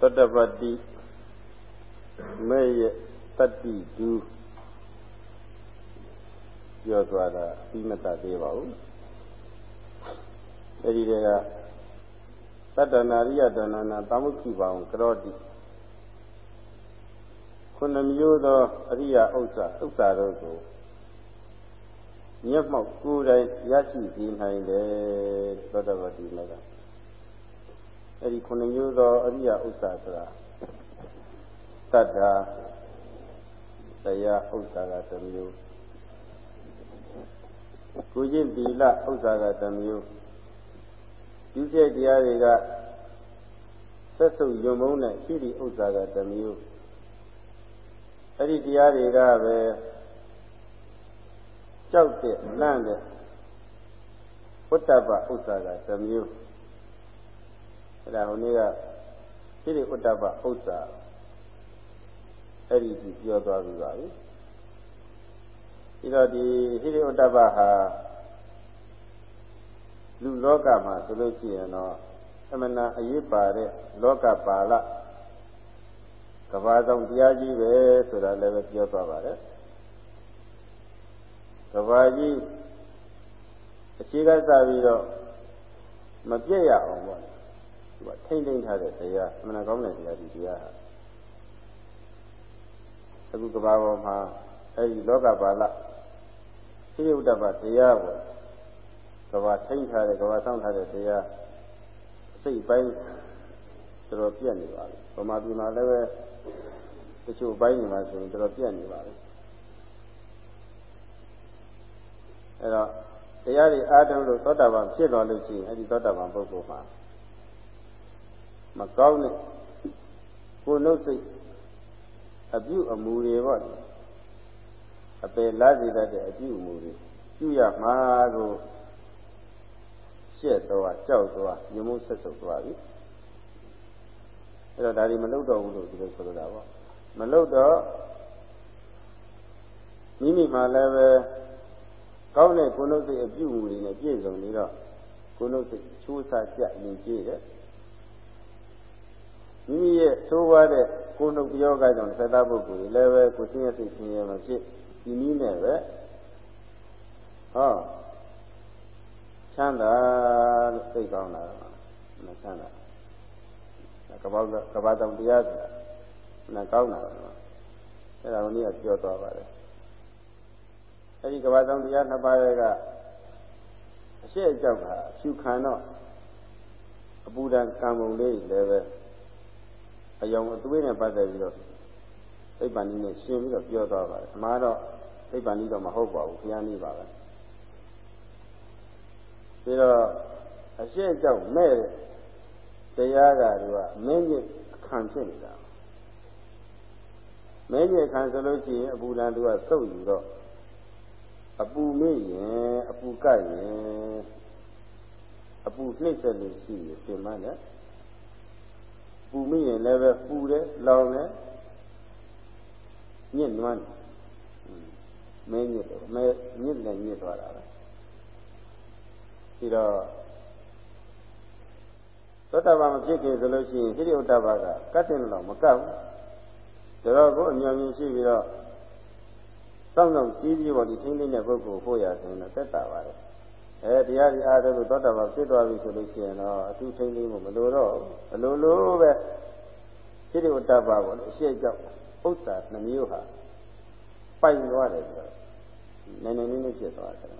သတ္တပတိမဲ့ရဲ့တတ္တိဒုပြောသွားတာပြီးမတတ်သေးပါဘူးအဲဒီတည်းကသတ္တနာရိယတဏနာသမုခိပါံကရောတိခုနှစ်မျိုးသောအရိယဥစ္စာဥစ္စာတို့ကိုမျက်မှောက်ကိုယ်တိုင်ရရှိစေနိုင်တယ်သတ္တဝတိမက အဲ့ဒီခုနှစ်မျိုးသောအရိယဥစ္စာဆိုတာတတ္တာတရားဥစ္စာကတစ်မျိုးကိုကျင့်သီလဥစ္စာကတစ်မျိုးပြုချက်တရားတွေကဆက်စုပ်ယုံမုန်းတဲ့ရှိသည့်ဥစ္စာကတစ်မျိုးအဲ့ဒီတရားတွေကပဲကြောက်တဲ့လန့်တဲ့ဝတ္တပဥစ္စာကတစ်မျိုး အဲ့ဒါဟိုနေ့ကရှိသည့်ဝတ္တပဥစ္စာအဲ့ဒီကြီးပြောသွားပြီပါပြီပြီးတော့ဒီဟိရိဥတ္တပဟာလူလောကမှာဆိုလို့ရှိရင်တော့အမနာအရေးပါတဲ့လောကပါဠကဘာဆောင်တရားကြီးပဲဆိုတာလည်းပဲပြောသွားပါတယ်ကဘာကြီးအခြေကစပြီးတော့မပြည့်ရအောင်ပေါ့ သူကထိမ့်သိမ့်ထားတဲ့တရားအမှန်ကောင်းတဲ့တရားဒီတရားဟာအခုကဘာပေါ်မှာအဲဒီလောကပါဠသိယုတ္တပတရားကိုကဘာထိမ့်ထားတဲ့ကဘာဆောင်းထားတဲ့တရားစိတ်ပိုင်းတော်တော်ပြည့်နေပါပြီ။ဗမာပြည်မှာလည်းပဲတချို့ပိုင်းနေမှာဆိုရင်တော်တော်ပြည့်နေပါပြီ။အဲတော့တရားတွေအားထုတ်လို့သောတာပန်ဖြစ်တော်လို့ရှိရင်အဲဒီသောတာပန်ပုဂ္ဂိုလ်မှာ မကောင်းတဲ့ကိုယ်နှုတ်စိတ်အပြုအမူတွေပေါ့အပယ်လားစေတတ်တဲ့အပြုအမူတွေပြုရမှာကိုရှက်သွားကြောက်သွားညမှုဆက်ဆုပ်သွားပြီအဲ့တော့ဒါဒီမလုပ်တော့ဘူးလို့ဒီလိုဆိုလိုတာပေါ့မလုပ်တော့မိမိမှလည်းပဲကောင်းတဲ့ကိုယ်နှုတ်စိတ်အပြုအမူတွေနဲ့ပြည့်စုံနေတော့ကိုယ်နှုတ်စိတ်ချိုးစားကြရင်ကြည့်တယ် မိမိရဲ့သိုးဝါးတဲ့ကိုယ်နှုတ်ပြောကကြောင့်သက်သာပုဂ္ဂိုလ်တွေလည်းပဲကိုယ်သိရစိတ်ချင်းရမဖြစ်ဒီနည်းနဲ့ပဲဟောချမ်းသာလို့သိကောင်းတာမချမ်းသာကပောက်ကပောက်တောင်တရားဆိုတာနာကောင်းတာအဲ့ဒါကိုနည်းကပြောသွားပါတယ်အဲ့ဒီကပောက်တောင်တရားနှစ်ပါးရဲ့ကအရှိအကြောက်ကအဖြူခံတော့အပူဒဏ်ကံပုံလေးလည်းပဲ အယောင်အသွေးနဲ့ပတ်သက်ပြီးတော့သိပ္ပံနည်းနဲ့ရှင်းပြီးတော့ပြောသွားပါတယ်။မှာတော့သိပ္ပံနည်းတော့မဟုတ်ပါဘူးဘုရားနည်းပါပဲ။ပြီးတော့အရှိအကြောက်မဲ့တရားကသူကမင်းကြီးခံဖြစ်နေတာ။မင်းကြီးခံဆိုလို့ရှိရင်အပူဒဏ်သူကစုပ်ယူတော့အပူမေ့ရင်အပူကပ်ရင်အပူနှိမ့်ဆက်လို့ရှိရင်ပြင်မနဲ့ ပူမိရင်လည်းပဲပူတယ်လောင်တယ်ညစ်နွမ်းမင်းညစ်တယ်မဲညစ်လည်းညစ်သွားတာပဲပြီးတော့သောတာပန်မဖြစ်ခင်ဆိုလို့ရှိရင်ဟိရိဥတ္တဘာကကတ်တင်လို့မကတ်ဘူးဒါတော့ကိုအမြောင်မြင်ရှိပြီးတော့စောင့်ဆောင်ကြီးကြီးပေါ်ဒီချင်းလေးနဲ့ပုဂ္ဂိုလ်ဖို့ရဆိုရင်တော့သက်တာပါလေ အဲတရားဒီအားထုတ်လို့သောတာပန်ဖြစ်သွားပြီဆိုလို့ရှိရင်တော့အထူးထိန်းသိမ်းဖို့မလိုတော့အလိုလိုပဲစိတ္တဝတ္တပါပေါ့လေအရှိအကြောက်ဥစ္စာနှမျိုးဟာပိုင်သွားတယ်ဆိုတော့နည်းနည်းနည်းနည်းဖြစ်သွားတယ်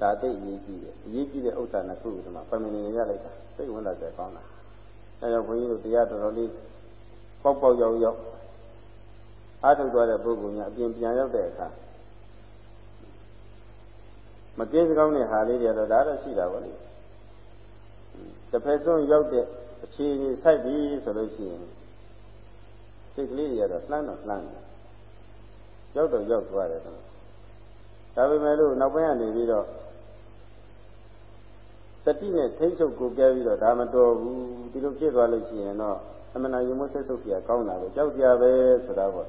ဒါသိအရေးကြီးတယ်အရေးကြီးတဲ့ဥစ္စာနှစ်ခုဒီမှာပမနေနေရလိုက်တာသိဝင်လာတယ်ကောင်းတာအဲတော့ဘုန်းကြီးတို့တရားတော်တော်လေးပေါက်ပေါက်ရောက်ရောက်အားထုတ်သွားတဲ့ပုဂ္ဂိုလ်များအပြင်ပြန်ရောက်တဲ့အခါ မကင်းစကောင်းတဲ့ဟာလေးတွေတော့ဒါတော့ရှိတာပါလေတစ်ဖက်ဆုံးရောက်တဲ့အခြေအနေစိုက်ပြီဆိုလို့ရှိရင်စိတ်ကလေးတွေကတော့လှမ်းတော့လှမ်းတယ်ရောက်တော့ရောက်သွားတယ်တော့ဒါပေမဲ့လို့နောက်ပိုင်းကနေပြီးတော့စတိနဲ့ထိမ့်ချုပ်ကိုကြဲပြီးတော့ဒါမတော်ဘူးဒီလိုဖြစ်သွားလို့ရှိရင်တော့အမှန်တရားမဆက်ဆုပ်ပြကောင်းတာပဲကြောက်ကြပဲဆိုတာပေါ့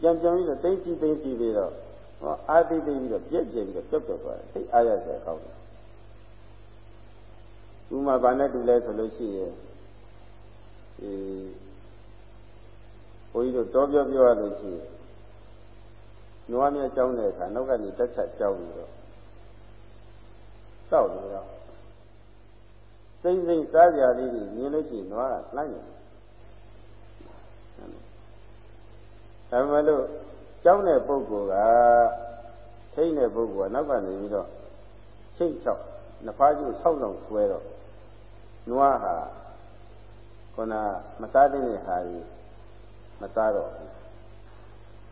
ပြန်ပြန်ပြီးတော့သိသိသိသိပြီးတော့ ဟောအာသိသိပြီးတော့ပြက်ပြက်ပြီးတော့ပြုတ်ပြုတ်သွားတယ်သိအားရစရာကောင်းတယ်ဥမာဘာနဲ့တူလဲဆိုလို့ရှိရင်ဒီဘုန်းကြီးတို့တောပြောပြောရလို့ရှိရင်နွားမြကြောင်းတဲ့အခါနောက်ကနေတက်ချက်ကြောင်းပြီးတော့တောက်နေတော့စိမ့်စိမ့်စားကြလေးတွေမြင်လို့ရှိရင်နွားကလှမ်းနေဒါမှမလို့ ကြောင်းတဲ့ပုဂ္ဂိုလ်ကထိမ့်တဲ့ပုဂ္ဂိုလ်ကနောက်ကနေပြီးတော့ချိတ်ချောက်နှစ်ဖားကျိုးဆောက်ဆောင်ဆွဲတော့နွားဟာခုနမစားတဲ့ဟာကြီးမစားတော့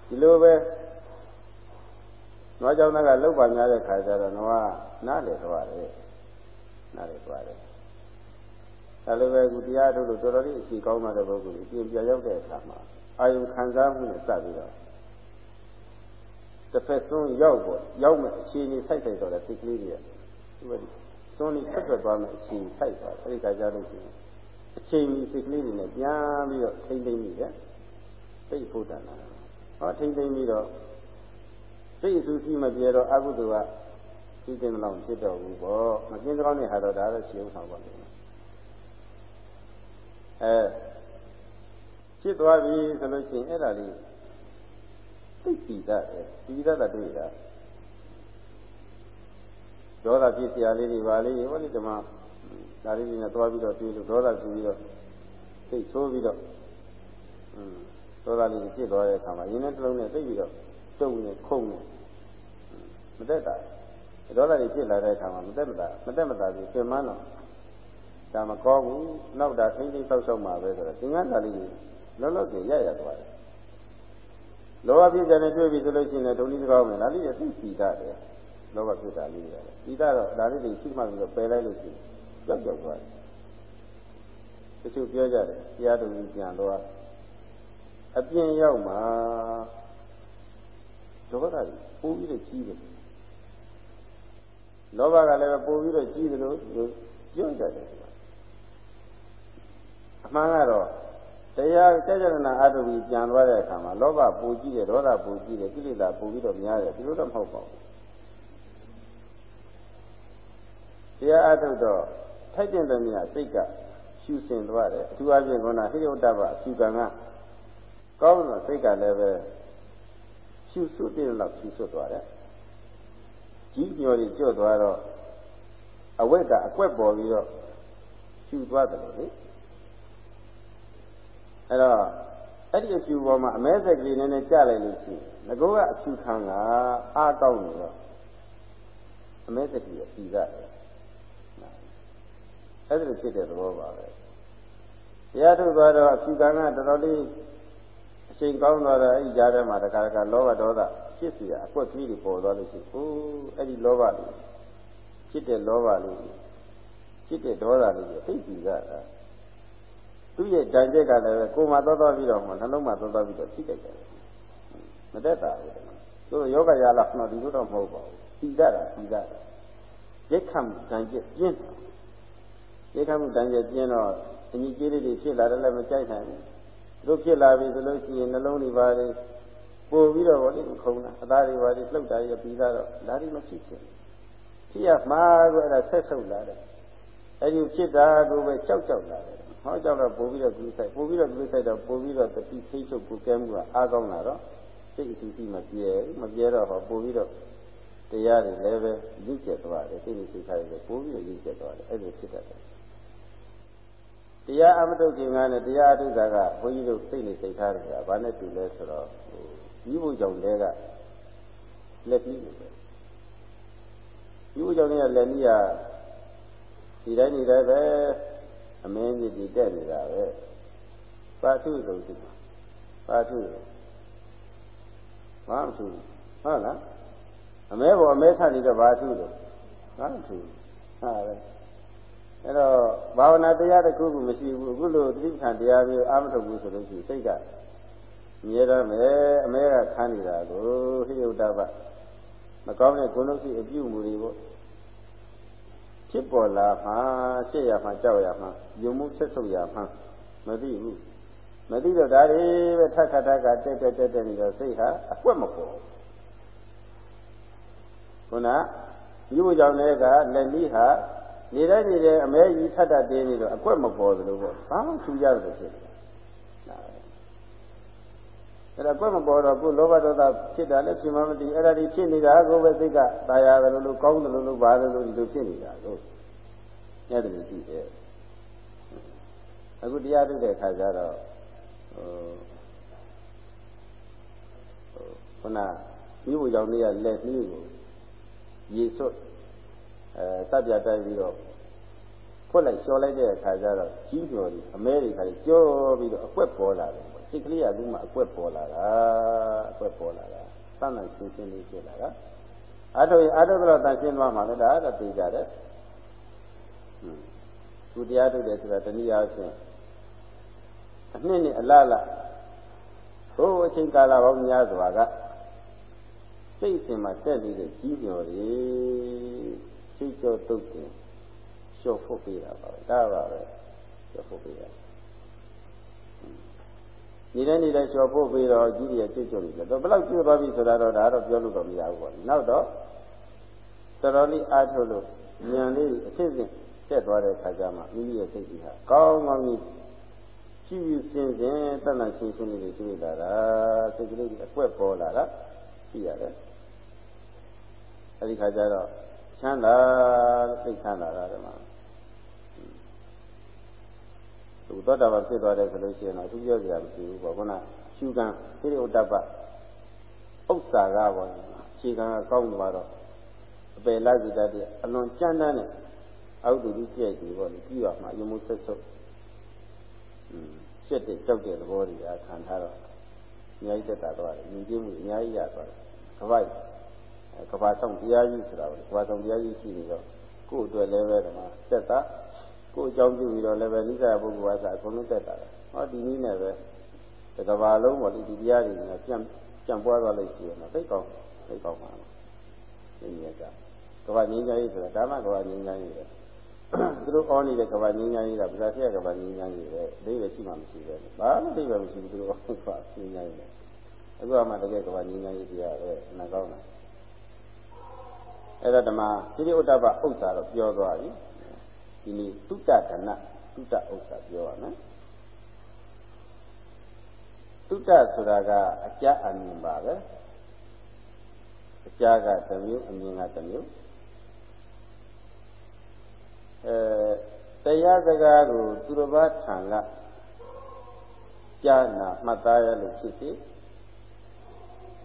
ဒီလိုပဲနွားကြောင့်ကလှုပ်ပါများတဲ့ခါကျတော့နွားနားလေသွားတယ်နားလေသွားတယ်ဒါလိုပဲခုတရားထုတ်လို့တော်တော်လေးအရှိကောင်းတဲ့ပုဂ္ဂိုလ်ကြီးပြင်ပြရောက်တဲ့အခါမှာအာယုခံစားမှုနဲ့စပြီးတော့ တစ်ဖက်ဆုံးရောက်ပေါ်ရောက်မဲ့အခြေအနေစိုက်ဆိုင်တော့တဲ့စိတ်ကလေးတွေဒီလိုသွန်းနေဆက်ထွက်သွားမဲ့အခြေအနေစိုက်သွားအဲဒီခါကျလို့ရှိရင်အချိန်ကြီးစိတ်ကလေးတွေနဲ့ပြန်ပြီးတော့ထိမ့်သိမ့်ပြီးတယ်သိဖို့တန်တာဟောထိမ့်သိမ့်ပြီးတော့စိတ်အဆူရှိမပြေတော့အကုသိုလ်ကသိတဲ့မလောက်ဖြစ်တော့ဘူးပေါ့မကင်းကောင်းတဲ့ဟာတော့ဒါတော့ရှင်းအောင်ပါလိမ့်မယ်အဲဖြစ်သွားပြီဆိုလို့ရှိရင်အဲ့ဒါလေး သိသိတတ်တယ်သိတတ်တာတွေ့တာဒေါသဖြစ်စရာလေးတွေပါလေဟောလေဒီမှာဒါလေးတွေနဲ့တွားပြီးတော့တွေးလို့ဒေါသဖြစ်ပြီးတော့စိတ်ဆိုးပြီးတော့อืมဒေါသလေးတွေဖြစ်သွားတဲ့အခါမှာရင်းနဲ့တစ်လုံးနဲ့သိပြီးတော့တုံနေခုံနေမတက်တာဒေါသတွေဖြစ်လာတဲ့အခါမှာမတက်မတာမတက်မတာပြီးပြန်မတော့ဒါမကောဘူးနောက်တာထိမ့်ထိမ့်ဆောက်ဆောက်မှာပဲဆိုတော့သင်္ကန်းသားလေးတွေလောလောဆယ်ရရသွားတယ် လောဘဖြစ်တဲ့တွေ့ပြီဆိုလို့ရှိရင်ဒုလိစကောင်းမယ်ဒါလေးသိစီတာတယ်လောဘဖြစ်တာလေးရတယ်ဒီတော့ဒါလေးတွေရှိမှပြီးတော့ပယ်လိုက်လို့ရှိရင်ကြောက်ကြောက်သွားတယ်တချို့ပြောကြတယ်တရားတော်ကြီးပြန်တော့အပြင်းရောက်မှာဒေါသကြီးပိုးပြီးတော့ကြီးတယ်လောဘကလည်းပိုးပြီးတော့ကြီးတယ်လို့ပြောကြတယ်အမှန်ကတော့ တရားစေကြနာအတုပြီးပြန်သွားတဲ့အခါမှာလောဘပူကြည့်တယ်ဒေါသပူကြည့်တယ်ကိလေသာပူပြီးတော့များတယ်ဒီလိုတော့မဟုတ်ပါဘူးတရားအထုတ်တော့ထိုက်တဲ့တည်းများစိတ်ကရှုစင်သွားတယ်အထူးအဖြင့်ကဟိယုတ္တပအဖြူကံကကောင်းတော့စိတ်ကလည်းပဲရှုစွတ်တဲ့လောက်ရှုစွတ်သွားတယ်ကြီးညော်ကြီးကြော့သွားတော့အဝိတ်ကအကွက်ပေါ်ပြီးတော့ရှုသွားတယ်လေ အဲ့တော့အဲ့ဒီအဖြူပေါ်မှာအမဲဆက်ကလေးနည်းနည်းကျလိုက်လို့ရှိရင်ငကောကအဖြူခံကအားကောင်းနေတော့အမဲဆက်ကလေးအဖြူကအဲ့ဒါလိုဖြစ်တဲ့သဘောပါပဲတရားထုတ်သွားတော့အဖြူခံကတော်တော်လေးအချိန်ကောင်းသွားတော့အဲ့ဒီကြားထဲမှာတခါတခါလောဘဒေါသဖြစ်စီတာအကွက်ကလေးတွေပေါ်သွားလို့ရှိအိုးအဲ့ဒီလောဘလေးဖြစ်တဲ့လောဘလေးဖြစ်တဲ့ဒေါသလေးတွေသိပြီက သူ့ရဲ့ဓာတ်ချက်ကလည်းကိုယ်မှာသွားသွားပြီးတော့မှနှလုံးမှာသွားသွားပြီးတော့ထိကြတယ်မတတ်တာဘူးသူတို့ယောဂရာလားတော့ဒီလိုတော့မဟုတ်ပါဘူးသိတတ်တာသိတတ်တယ်ရိတ်ခတ်မှုဓာတ်ချက်ပြင်းရိတ်ခတ်မှုဓာတ်ချက်ပြင်းတော့အညီကြီးလေးတွေဖြစ်လာတယ်လည်းမကြိုက်နိုင်ဘူးတို့ဖြစ်လာပြီဆိုလို့ရှိရင်နှလုံးတွေပါလေပို့ပြီးတော့ဗောလေခုံတာအသားတွေပါလေလှုပ်တာရပြီးသားတော့ဒါတွေမဖြစ်ချင်ဖြစ်ရမှာကိုအဲ့ဒါဆက်ဆုပ်လာတယ်အဲ့ဒီဖြစ်တာကိုပဲကြောက်ကြောက်လာတယ် ဟောကြောက်တော့ပို့ပြီးတော့ကူးဆိုင်ပို့ပြီးတော့ကူးဆိုင်တော့ပို့ပြီးတော့တတိသိချုပ်ကိုကဲမှုကအားကောင်းလာတော့စိတ်အစီအစီမပြေမပြေတော့ဟောပို့ပြီးတော့တရားတွေလည်းပဲရင့်ကျက်သွားတယ်စိတ်နဲ့စိတ်ထားတွေပို့ပြီးတော့ရင့်ကျက်သွားတယ်အဲ့လိုဖြစ်တတ်တယ်တရားအမတုတ်ခင်ကနဲ့တရားအထုတာကဘုန်းကြီးတို့စိတ်နဲ့စိတ်ထားတယ်ကဘာနဲ့တူလဲဆိုတော့ဒီဘုကြောင့်တဲကလက်ပြီးတယ်ဒီဘုကြောင့်တဲ့လက်နည်းကဒီတိုင်းဒီတိုင်းပဲ အမင်းကြီးဒီတက်နေတာပဲပါထုလို့ဒီပါထုဘာမထုဟုတ်လားအမဲပေါ်အမဲထနေတော့ဘာထုလို့ဘာမထုဟာပဲအဲ့တော့ဘာဝနာတရားတစ်ခုခုမရှိဘူးအခုလိုတိဋ္ဌာန်တရားမျိုးအာမထုတ်ဘူးဆိုလို့ရှိရင်စိတ်ကမြဲရမယ်အမဲကခန်းနေတာကိုဟိယုတ္တပမကောင်းတဲ့ဂုဏ်လုံးရှိအပြုမှုတွေပေါ့ ဖြစ်ပေါ်လာမှရှေ့ရမှကြောက်ရမှယုံမှုဆက်ဆုပ်ရမှမသိဘူးမသိတော့ဒါတွေပဲထက်ခါထက်ကတက်တက်တက်တက်နေတော့စိတ်ဟာအကွက်မပေါ်ခုနယူကြောင့်လည်းကလက်နည်းဟာနေတဲ့နေတဲ့အမဲကြီးထပ်ထပ်တင်းနေတော့အကွက်မပေါ်သလိုပေါ့ဘာမှထူကြတယ်ဖြစ်တယ် အဲ့ဒါကွက်မပေါ်တော့ကိုလောဘဒေါသဖြစ်တာလည်းဖြစ်မှမသိအဲ့ဒါဒီဖြစ်နေတာကိုပဲစိတ်ကตายရတယ်လို့ကောင်းတယ်လို့ဘာလို့လို့ဒီလိုဖြစ်နေတာလို့အဲ့ဒါလိုရှိတယ်အခုတရားထုတ်တဲ့အခါကျတော့ဟိုခုနမိဖို့ကြောင့်နေရလက်နှီးကိုရေစွတ်အဲတပ်ပြတိုက်ပြီးတော့ဖွက်လိုက်လျှော်လိုက်တဲ့အခါကျတော့ကြီးကျော်ပြီးအမဲတွေခါကြီးကြောပြီးတော့အကွက်ပေါ်လာတယ် စိတ်ကလေးကသူ့မှာအကွက်ပေါ်လာတာအကွက်ပေါ်လာတာသမ်းသမ်းရှင်းရှင်းလေးဖြစ်လာတာအာထုအာထုကတော့တန်ရှင်းသွားမှာလေဒါကတော့သိကြတယ်ဟွန်းသူတရားထုတ်တယ်ဆိုတာတနည်းအားဖြင့်အနှစ်နဲ့အလားလားဘိုးအချိန်ကာလပေါင်းများစွာကစိတ်စဉ်မှာတက်နေတဲ့ကြီးညော်တွေစိတ်ကြောတုတ်တယ်လျှော့ဖို့ပေးတာပါဒါပါပဲလျှော့ဖို့ပေးတာ နေတဲ့နေတဲ့လျှော်ဖို့ပေးတော့ကြီးတွေစိတ်ကြောနေတယ်တော့ဘယ်လောက်ကျွတ်သွားပြီဆိုတာတော့ဒါတော့ပြောလို့တော့မရဘူးပေါ့နောက်တော့တော်တော်လေးအားထုတ်လို့ဉာဏ်လေးအစစ်စစ်တက်သွားတဲ့ခါကျမှမိမိရဲ့စိတ်ကြီးဟာကောင်းကောင်းကြီးရှိရှိစင်စင်တတ်မှရှင်းရှင်းလေးတွေတွေ့လာတာစိတ်ကလေးကြီးအကွက်ပေါ်လာတာရှိရတယ်အဲဒီခါကျတော့ချမ်းသာစိတ်ချမ်းသာတာဓမ္မ သူသောတာပန်ဖြစ်သွားတယ်ဆိုလို့ရှိရင်တော့သူပြောစရာမရှိဘူးပေါ့ခုနရှုကံသိရိဥတ္တပဥစ္စာကပေါ့အခြေခံကကောင်းသွားတော့အပယ်လာစီတတ်တဲ့အလွန်ကြမ်းတမ်းတဲ့အောက်တူကြီးကြိုက်တယ်ပေါ့လေပြီးတော့မှယမှုဆက်ဆုပ်ရှက်တဲ့ကြောက်တဲ့သဘောတွေကခံထားတော့အများကြီးတက်တာတော့ညီကျင်းမှုအများကြီးရသွားတယ်ကပိုက်ကဘာဆောင်တရားကြီးဆိုတာကဘာဆောင်တရားကြီးရှိနေတော့ကိုယ့်အတွက်လည်းပဲဒီမှာတက်တာ ကိုယ်အကြောင်းပြုပြီးတော့လည်းပဲနိစ္စပုဂ္ဂိုလ်အားသာအကုန်လုံးတက်တာဟောဒီနည်းနဲ့ပဲတကဘာလုံးပေါ့ဒီတရားတွေနဲ့ပြန်ပြန်ပွားသွားလို့ရှိရင်တော့သိကောင်းသိကောင်းပါလားဒီနေ့ကကဘာငြိမ်းချမ်းရေးဆိုတာဒါမှကဘာငြိမ်းချမ်းရေးပဲသူတို့အောနေတဲ့ကဘာငြိမ်းချမ်းရေးကဗဇာတိယကဘာငြိမ်းချမ်းရေးပဲအသေးပဲရှိမှမရှိပဲဘာမှအသေးပဲမရှိဘူးသူတို့အောက်ကငြိမ်းချမ်းရေးအခုမှတကယ်ကဘာငြိမ်းချမ်းရေးတရားပဲနာကောင်းတာအဲ့ဒါဓမ္မသီရိဥတ္တပဥစ္စာတော့ပြောသွားပြီ ဒီနေ့တုတ္တဒနတုတ္တဥစ္စာပြောရမယ်တုတ္တဆိုတာကအကြအမြင်ပါပဲအကြကတစ်မျိုးအမြင်ကတစ်မျိုးအဲတရားစကားကိုသူတစ်ပါးထံကကြားနာမှတ်သားရလို့ဖြစ်စေ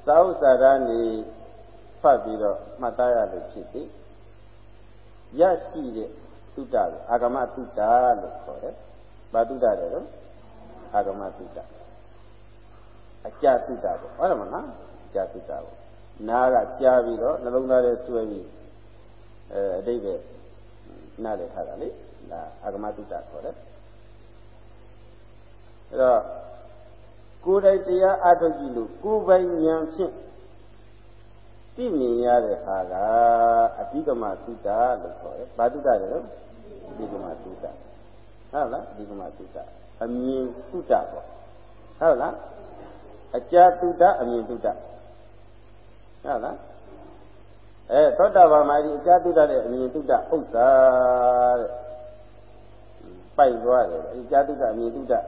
သာဥစ္စာရနေဖတ်ပြီးတော့မှတ်သားရလို့ဖြစ်စေရရှိတဲ့ တုတ္တကိုအာဂမတုတ္တလို့ခေါ်တယ်။ဘာတုတ္တလဲတော့အာဂမတုတ္တအကြတုတ္တပေါ့ဟုတ်တယ်မလားအကြတုတ္တပေါ့နားကကြားပြီးတော့နှလုံးသားထဲဆွဲပြီးအဲအတိတ်ပဲနားလည်ထားတာလေဒါအာဂမတုတ္တခေါ်တယ်အဲတော့ကိုယ်တိုင်တရားအထုတ်ကြည့်လို့ကိုယ်ပိုင်ဉာဏ်ဖြင့်သိမြင်ရတဲ့ဟာကအဓိကမသုတ္တလို့ခေါ်တယ်။ဘာသုတ္တလဲ လို့အဓိကမသုတ္တ။ဟုတ်လားအဓိကမသုတ္တအမြင်သုတ္တပေါ့။ဟုတ်လားအကြာသုတ္တအမြင်သုတ္တ။ဟုတ်လားအဲသောတာပန်မှာဒီအကြာသုတ္တနဲ့အမြင်သုတ္တဥစ္စာတဲ့။ပိုက်သွားတယ်အကြာသုတ္တအမြင်သုတ္တဥ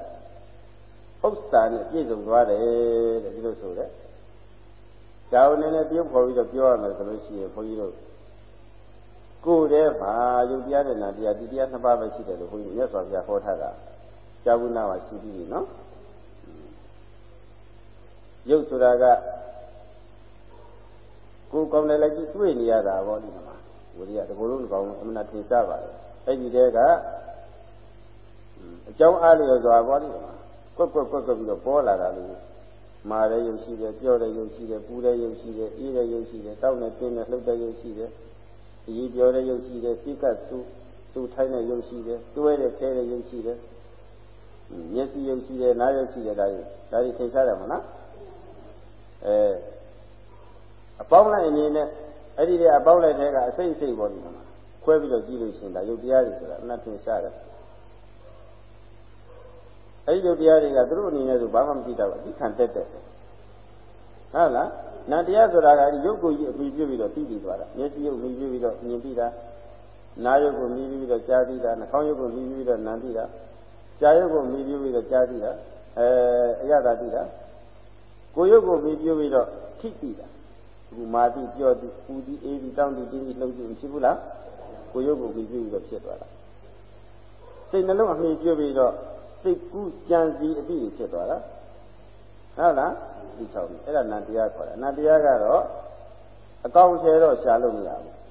စ္စာနဲ့ပြည့်စုံသွားတယ်တဲ့ဒီလိုဆိုတဲ့။ဒါကိုနည်းနည်းပြုတ်ခေါ်ပြီးတော့ပြောရမယ်ဆိုလို့ရှိရင်ဘုန်းကြီးတို့ ကိုယ်တည်းမှာယုတ်တရားနဲ့နာတရားဒီတရားနှစ်ပါးပဲရှိတယ်လို့ဘုန်းကြီးမြတ်စွာဘုရားဟောထားတာကြာဘူးနာမှာရှိပြီနော်ယုတ်ဆိုတာကကိုယ်ကောင်းတယ်လည်းကြည့်တွေ့နေရတာပေါ့ဒီမှာဝိရိယတကူလုံးကောင်းအမှန်ထင်ရှားပါလေအဲ့ဒီတည်းကအကြောင်းအားလျော်စွာပေါ့ဒီမှာကွက်ကွက်ကွက်ကွက်ပြီးတော့ပေါ်လာတာလို့မာတဲ့ရုပ်ရှိတယ်ပြောတဲ့ရုပ်ရှိတယ်ပူတဲ့ရုပ်ရှိတယ်အေးတဲ့ရုပ်ရှိတယ်တောက်နဲ့တင်းနဲ့လှုပ်တဲ့ရုပ်ရှိတယ် အကြီးပြောတဲ့ရုပ်ရှိတယ်စိတ်ကသူ့သူ့ထိုင်းတဲ့ရုပ်ရှိတယ်တွဲတဲ့ခဲတဲ့ရုပ်ရှိတယ်မျက်စိရုပ်ရှိတယ်နားရုပ်ရှိတယ်ဒါကြီးဒါကြီးသင်ရှားတယ်မလားအဲအပေါင်းလိုက်အနေနဲ့အဲ့ဒီတဲ့အပေါင်းလိုက်တဲ့ကအစိတ်စိတ်ပေါ်နေမှာခွဲပြီးတော့ကြည့်လို့ရှိရင်ဒါရုပ်တရားတွေဆိုတာအနတ်သင်ရှားတယ်အဲ့ဒီလိုတရားတွေကသူတို့အနေနဲ့ဆိုဘာမှမကြည့်တော့ဘူးအသိခံတက်တက် ဟုတ်လားနတ်တရားဆိုတာကဒီရုပ်ကိုကြီးအမိပြုပြီးတော့သိပြီးသွားတာမျက်စိရုပ်မိပြုပြီးတော့မြင်ပြီးတာနာယုတ်ကိုမြည်ပြီးတော့ကြားသိတာနှာခေါင်းယုတ်ကိုမြည်ပြီးတော့နာသိတာကြားယုတ်ကိုမြည်ပြီးတော့ကြားသိတာအဲအရသာသိတာကိုယ်ယုတ်ကိုမြည်ပြီးတော့ထိသိတာဒီမာတိပြောသည်ပူသည်အေးသည်တောင်းသည်တင်းသည်လှုပ်သည်ဖြစ်ဘူးလားကိုယ်ယုတ်ကိုမြည်ပြီးတော့ဖြစ်သွားတာစိတ်နှလုံးအမြင်ပြုပြီးတော့စိတ်ကူးကြံစီအတိဖြစ်သွားတာဟုတ်လား ဒီ၆ပြီအဲ့ဒါနန္တရားခေါ်တာနန္တရားကတော့အကောင်ချေတော့ရှာလို့မရဘူး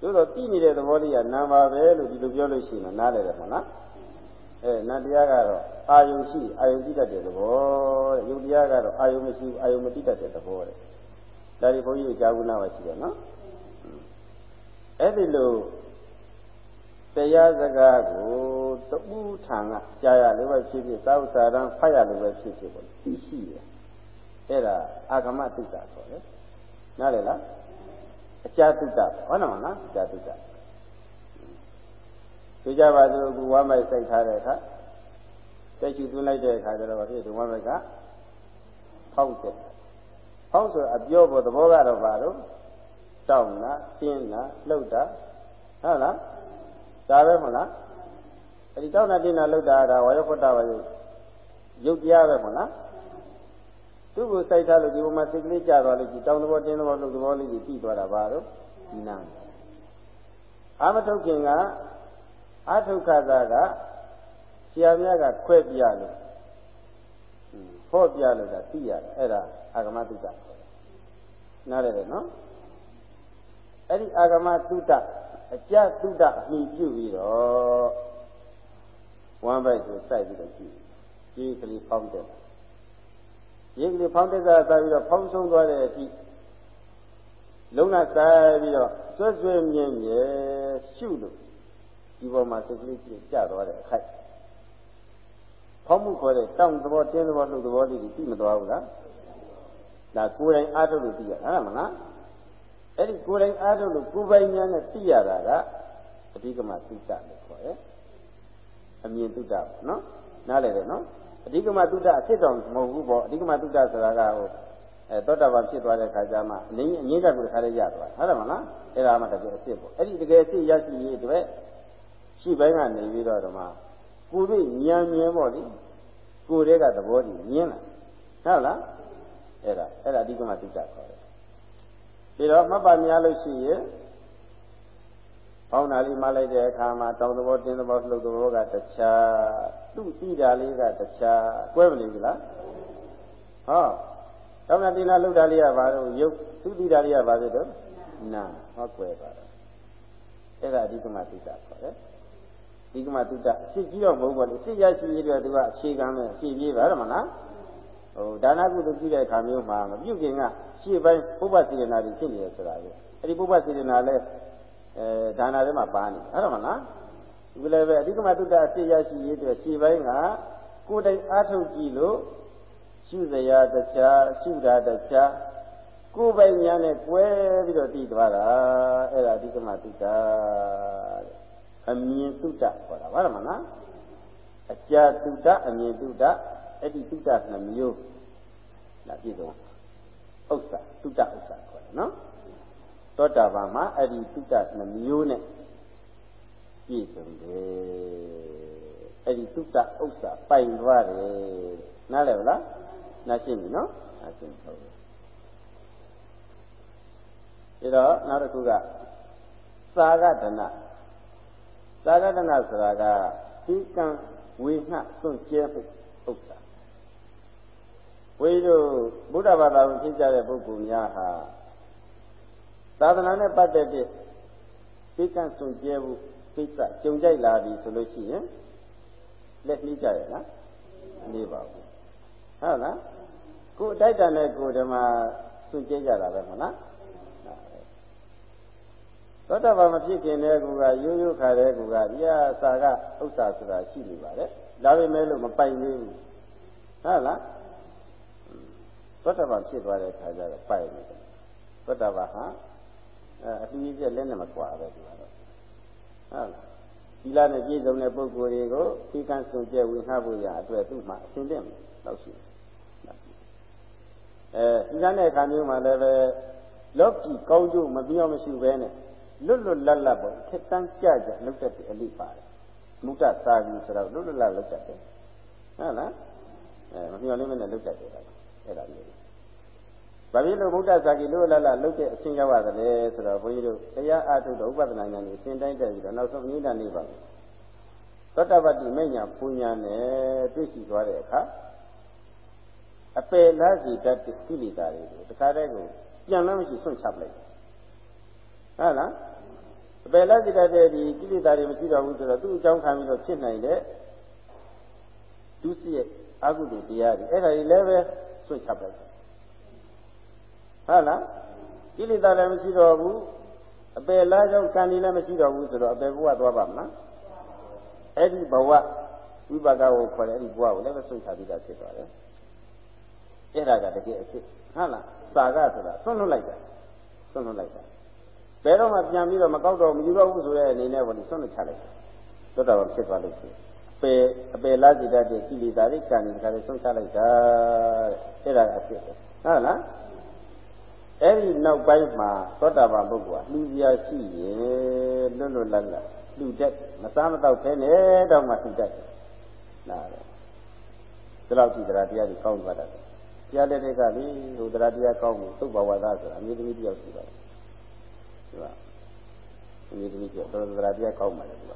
သို့တော့သိနေတဲ့သဘောလေးကနာပါပဲလို့ဒီလိုပြောလို့ရှိရင်နားလည်တယ်မဟုတ်လားအဲနန္တရားကတော့အာယုရှိအာယုသိတတ်တဲ့သဘောတဲ့ယုတ်တရားကတော့အာယုမရှိအာယုမသိတတ်တဲ့သဘောတဲ့ဒါဒီဘုန်းကြီးကြားဘူးနားပါရှိတယ်နော်အဲ့ဒီလိုတရားစကားကိုတူထံကကြားရလို့ပဲဖြစ်ဖြစ်သာဥစာရန်ဖတ်ရလို့ပဲဖြစ်ဖြစ်ပေါ့သိရှိတယ် အဲ့ဒါအာဂမတုတ္တခေါ်တယ်နားလည်လားအကြာတုတ္တဟုတ်တယ်မလားအကြာတုတ္တဒီကြပါစို့အခုဝမ်းမိုက်စိုက်ထားတဲ့အခါတက်ချူသွင်းလိုက်တဲ့အခါကျတော့ဘာဖြစ်ဒီဝမ်းမိုက်ကဖောက်တယ်ဖောက်ဆိုအပြောပေါ်သဘောကတော့ဘာလို့တောင်းတာရှင်းတာလှုပ်တာဟုတ်လားဒါပဲမလားအဲဒီတောင်းတာတင်းတာလှုပ်တာဒါဝါရဖွတ်တာပဲရုပ်တရားပဲမလား သူ့ကိုစိုက်ထားလို့ဒီဘုံမှာစိတ်ကလေးကြာသွားလို့ဒီတောင်းသဘောတင်းသဘောလှုပ်သဘောလေးကြီးပြီးသွားတာပါတော့ဒီနာအာမထုတ်ခင်ကအထုခသာကဆရာမြတ်ကခွဲပြလို့ဟောပြလို့ဒါသိရတယ်အဲ့ဒါအာဂမတုတ္တနားရတယ်နော်အဲ့ဒီအာဂမတုတ္တအကြတုဒ္ဒအမိပြုပြီးတော့ဝမ်းပိုက်ကိုစိုက်ပြီးတော့ကြည့်ကြီးကလေးဖောင်းတယ် ကြီးကလေးဖောင်းတဲ့စားပြီးတော့ဖောင်းဆုံးသွားတဲ့အထိလုံးလာစားပြီးတော့ဆွဲဆွဲမြဲမြဲရှုလို့ဒီပေါ်မှာစိတ်ကလေးကြီးကျသွားတဲ့အခိုက်ဖောင်းမှုခေါ်တဲ့တောင့်သဘောတင်းသဘောလှုပ်သဘောလေးကြီးသိမသွားဘူးလားဒါကိုယ်တိုင်အားထုတ်လို့သိရဟုတ်လားမလားအဲ့ဒီကိုယ်တိုင်အားထုတ်လို့ကိုယ်ပိုင်ဉာဏ်နဲ့သိရတာကအဓိကမသုတ္တလို့ခေါ်တယ်အမြင်သုတ္တပေါ့နော်နားလည်တယ်နော် အဓိကမသုတ္တအဖြစ်တော်မဟုတ်ဘူးပေါ့အဓိကမသုတ္တဆိုတာကဟိုအဲသောတာပန်ဖြစ်သွားတဲ့ခါကျမှအငင်းအငင်းတက်ကိုတခါလေးရသွားဟုတ်တယ်မလားအဲ့ဒါမှတကယ်အဖြစ်ပေါ့အဲ့ဒီတကယ်အဖြစ်ရရှိရေးအတွက်ရှိပိုင်းကနေပြီးတော့ဓမ္မကိုယ်တွေ့ဉာဏ်မြင်ပေါ့လေကိုယ်တည်းကသဘောတည်မြင်လာဟုတ်လားအဲ့ဒါအဲ့ဒါအဓိကမသုတ္တခေါ်တယ်ပြီးတော့မှတ်ပါများလို့ရှိရင် ပေါင်းတာလေးမှလိုက်တဲ့အခါမှာတောင်းသဘောတင်းသဘောလှုပ်သဘောကတခြားသူ့သိတာလေးကတခြားကွဲမနေဘူးလားဟောတောင်းတာတင်းတာလှုပ်တာလေးကဘာလို့ရုပ်သူ့သိတာလေးကဘာဖြစ်တော့နာဟောကွဲပါတော့အဲ့ဒါအဓိကမသိတာခေါ်တယ်ဒီကမတုတ္တအစ်ကြီးတော့မဟုတ်ပါဘူးအစ်ရရှိရတဲ့သူကအခြေခံပဲအရှိပြေးပါတော့မလားဟိုဒါနကုသိုလ်ပြုတဲ့အခါမျိုးမှာမပြုခင်ကရှေ့ပိုင်းပုဗ္ဗစေတနာတွေဖြစ်နေရဆိုတာပဲအဲ့ဒီပုဗ္ဗစေတနာလဲ အဲဒါနာထဲမှာပါနေအဲ့တော့မလားဒီလည်းပဲအဓိကမတုတ္တအစစ်ရရှိရေးတဲ့ရှေ့ပိုင်းကကိုယ်တိုင်အားထုတ်ကြည့်လို့ရှုစရာတခြားရှုတာတခြားကိုယ်ပိုင်ညာနဲ့ကွဲပြီးတော့တည်သွားတာအဲ့ဒါအဓိကမတုတ္တအမြင်တုတ္တခေါ်တာဟုတ်တယ်မလားအကြာတုတ္တအမြင်တုတ္တအဲ့ဒီတုတ္တနှမျိုးလာပြည့်စုံဥစ္စာတုတ္တဥစ္စာခေါ်တယ်နော် သောတာပန်မှာအဲ့ဒီတုတ္တနှမျိုးနဲ့ပြည့်စုံတယ်အဲ့ဒီတုတ္တဥစ္စာပိုင်သွားတယ်နားလည်ဗလားနားရှင်းပြီနော်နားရှင်းဟုတ်ပြီဒါတော့နောက်တစ်ခုကသာဂဒနာသာဂဒနာဆိုတာကဒီကံဝေငှစွန့်ကျဲမှုဥစ္စာဝိတို့ဘုရားဘာသာဝင်ဖြစ်ကြတဲ့ပုဂ္ဂိုလ်များဟာ သာသနာနဲ့ပတ်သက်တဲ့သိကံစွန့်ကြဲမှုကိစ္စကြုံကြိုက်လာပြီဆိုလို့ရှိရင်လက်နှီးကြရလားနေပါဘူးဟုတ်လားကိုယ်တိုက်တန်တဲ့ကိုယ်ဓမ္မစွန့်ကြဲကြတာပဲမဟုတ်လားသောတာပန်မဖြစ်ခင်တည်းကရိုးရိုးခါတဲ့ကူကဒီဟာစာကဥစ္စာဆိုတာရှိနေပါတယ်ဒါပေမဲ့လို့မပိုင်သေးဘူးဟုတ်လားသောတာပန်ဖြစ်သွားတဲ့ခါကျတော့ပိုက်နေတယ်သောတာပန်ဟာ အတူကြီးပြက်လက်နဲ့မကွာပဲဒီကတော့ဟုတ်လားဒီလာနဲ့ပြည့်စုံတဲ့ပုဂ္ဂိုလ်တွေကိုဒီကံစွန့်ကြဲဝိငှဖို့ရအတွက်သူ့မှာအရှင်းတဲ့တော့ရှိအဲဒီလာတဲ့အခါမျိုးမှာလည်းပဲလောကီကောင်းကျိုးမပြောင်းမရှိပဲနဲ့လွတ်လွတ်လပ်လပ်ပေါ့ခက်တန်းကြကြလောက်တတ်တဲ့အလိပါတယ်မုဒ္ဒစာပြီးဆိုတော့လွတ်လွတ်လပ်လောက်တတ်တယ်ဟုတ်လားအဲမမျှော်လင့်မနဲ့လောက်တတ်တယ်အဲ့ဒါလေး ဘာဖြစ်လို့ဗုဒ္ဓစာကိလွတ်လပ်လပ်လောက်တဲ့အရှင်းရောက်ရတယ်ဆိုတော့ဘုန်းကြီးတို့တရားအားထုတ်တော့ဥပဒနာဉာဏ်ကိုအရှင်းတိုင်းတက်ပြီးတော့နောက်ဆုံးနိဒာနေပါမယ်သောတပတ္တိမိညာပူညာနဲ့တွေ့ရှိသွားတဲ့အခါအပယ်လားစီတတ်တဲ့ကိလေသာတွေကိုတခါတည်းကိုပြန်လည်းမရှိဆွန့်ချပလိုက်ဟုတ်လားအပယ်လားစီတတ်တဲ့ဒီကိလေသာတွေမရှိတော့ဘူးဆိုတော့သူ့အကြောင်းခံပြီးတော့ဖြစ်နိုင်တဲ့ဒုစရိုက်အကုသိုလ်တရားတွေအဲ့ဒါတွေလည်းပဲဆွန့်ချပလိုက် ဟုတ်လားကိလေသာလည်းမရှိတော့ဘူးအပယ်လားကြောင့်ကံတွေလည်းမရှိတော့ဘူးဆိုတော့အပယ်ဘဝသွားပါမလားအဲ့ဒီဘဝဝိပါကကိုခေါ်တဲ့အဲ့ဒီဘဝကိုလည်းပဲဆွန့်ချပြီးသားဖြစ်သွားတယ်အဲ့ဒါကတကယ်အဖြစ်ဟုတ်လားစာကဆိုတာဆွန့်လွတ်လိုက်တာဆွန့်လွတ်လိုက်တာဘယ်တော့မှပြန်ပြီးတော့မကောက်တော့မယူတော့ဘူးဆိုတဲ့အနေနဲ့ပေါ့ဒီဆွန့်လွတ်ချလိုက်တာသောတာပန်ဖြစ်သွားလို့ရှိရင်အပယ်အပယ်လားစိတ္တတဲ့ကိလေသာတွေကံတွေတခါလေးဆွန့်ချလိုက်တာတဲ့အဲ့ဒါကအဖြစ်ပဲဟုတ်လား အဲ့ဒီနောက်ပိုင်းမှာသောတာပန်ပုဂ္ဂိုလ်ကလူစရာရှိရင်လွတ်လွတ်လပ်လပ်လူတက်မစားမတော့ဖဲနဲ့တော့မှလူတက်နားတယ်ဒီလောက်ကြည့်တရားတရားကြီးကောင်းသွားတာတရားလက်တွေကလေဟိုတရားတရားကောင်းမှုသုတ်ဘဝသားဆိုတာအမြဲတမ်းတယောက်ရှိပါတယ်ဒီကအမြဲတမ်းတယောက်တော်တရားတရားကောင်းပါလေဒီက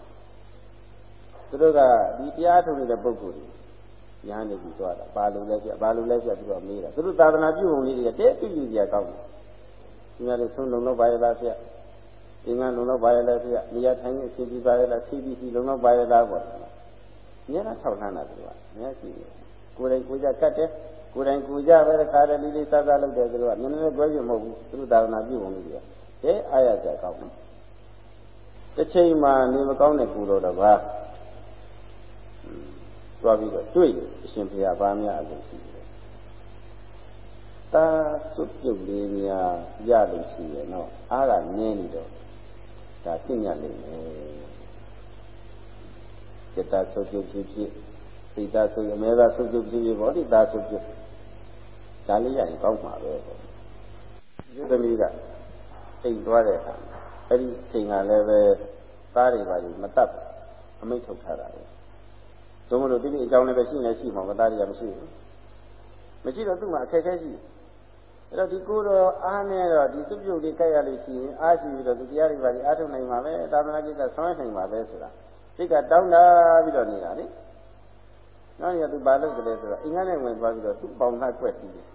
သူတို့ကဒီတရားထုတ်နေတဲ့ပုဂ္ဂိုလ်တွေညာနေပြီးသွားတာဘာလို့လဲပြဘာလို့လဲပြသူကမေးတာသူတို့သာသနာပြုပုံလေးတွေကတဲပြုကြည့်ကြကောင်းတယ် ဒီများလေးဆုံးလုံးတော့ပါရလားပြအင်္ဂါလုံးတော့ပါရလားပြနေရာထိုင်နေအစီအစီပါရလားစီပြီးစီလုံးတော့ပါရလားပေါ့ညနေထောက်လှမ်းတာသူကမျက်စိကိုယ်တိုင်ကိုယ်ကြကတ်တယ်ကိုယ်တိုင်ကိုယ်ကြပဲခါတယ်လေးလေးစားစားလုပ်တယ်သူကနည်းနည်းတွဲပြမဟုတ်ဘူးသူတို့သာသနာပြုပုံလေးတွေကတဲအားရကြကောင်းတယ်တစ်ချိန်မှာနေမကောင်းတဲ့ကိုယ်တော်တော့ပါသွားပြီးတော့တွေ့တယ်အရှင်ဘုရားဗာများအလုပ်ရှိတယ်။ တာစွတ်ပြုတ်လေးများရလို့ရှိရဲ့နော်အားကနင်းနေတော့ဒါသိညလိမ့်မယ်။စိတ်သာစွတ်ပြုတ်ဖြစ်ဖြစ်စိတ်သာစွတ်အမဲသာစွတ်ပြုတ်ဖြစ်ဖြစ်ဘောဒီသာစွတ်ပြုတ်ဒါလေးရရင်ကောင်းမှာပဲပေါ့။ဒီသမီးကအိမ်သွားတဲ့အခါအဲ့ဒီချိန်ကလည်းပဲသားတွေပါလို့မတတ်အမိတ်ထုတ်ထားတာပဲ။သို့မဟုတ်တိတိအကြောင်းလည်းပဲရှိနေရှိမှာမသားတွေကမရှိဘူးမရှိတော့သူ့မှာအခက်အခဲရှိ အဲ့တော့ဒီကိုယ်တော်အားနေတော့ဒီစုပ်ပြုတ်လေးကြိုက်ရလို့ရှိရင်အားရှိပြီးတော့ဒီတရားတွေပါဒီအားထုတ်နိုင်မှာပဲသာသနာ့ကိစ္စဆောင်ရွက်နိုင်မှာပဲဆိုတာစိတ်ကတောင်းတာပြီးတော့နေတာလေနောက်ရသူဘာလုပ်ကြလဲဆိုတော့အင်္ဂါနဲ့ဝင်သွားပြီးတော့သူ့ပေါင်နှက်ွက်ပြီးတယ်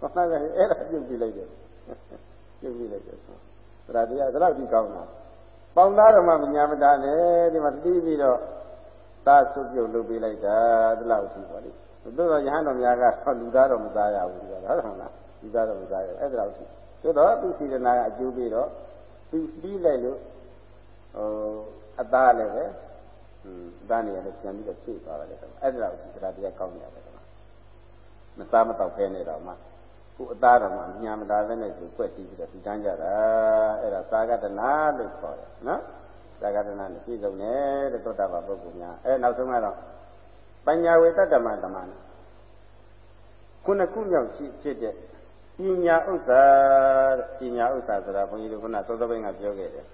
ပေါင်နှက်ကအဲ့ဒါပြုတ်ပြလိုက်တယ်ပြုတ်ပြလိုက်တယ်ဆိုဒါတရားဒါတော့ဒီကောင်းတာပေါင်သားတော့မှမညာမတာနဲ့ဒီမှာတီးပြီးတော့သားဆုပ်ပြုတ်လုပ်ပေးလိုက်တာဒီလောက်ရှိပါလိမ့် သို့တော့ယဟန်တော်များကတော့လူသားတော့မသားရဘူးဒီကတော့ဟုတ်လားလူသားတော့မသားရအဲ့ဒါလောက်ရှိသို့တော့သူစီရနာကအကျိုးပေးတော့သူပြီးလိုက်လို့ဟိုအသားလည်းပဲอืมသားနေရလည်းပြန်ပြီးတော့ဖြည့်သွားတယ်ဆိုအဲ့ဒါလောက်ရှိတရားတရားကောင်းနေရတယ်ကွာမစားမတော့ဖဲနေတော့မှခုအသားတော်မှညာမတာပဲနဲ့သူကွက်ပြီးပြီးတော့ဒီတန်းကြတာအဲ့ဒါသာဂတနာလို့ခေါ်တယ်နော်သာဂတနာနဲ့ပြည့်စုံတယ်တဲ့သောတာပန်ပုဂ္ဂိုလ်များအဲနောက်ဆုံးကတော့ ပညာဝေတ္တမတမနာခုနှစ်ခုမြောက်ရှိဖြစ်တဲ့ပညာဥစ္စာပညာဥစ္စာဆိုတာဘုန်းကြီးတို့ခုနသောသောဘိုင်းကပြောခဲ့တယ်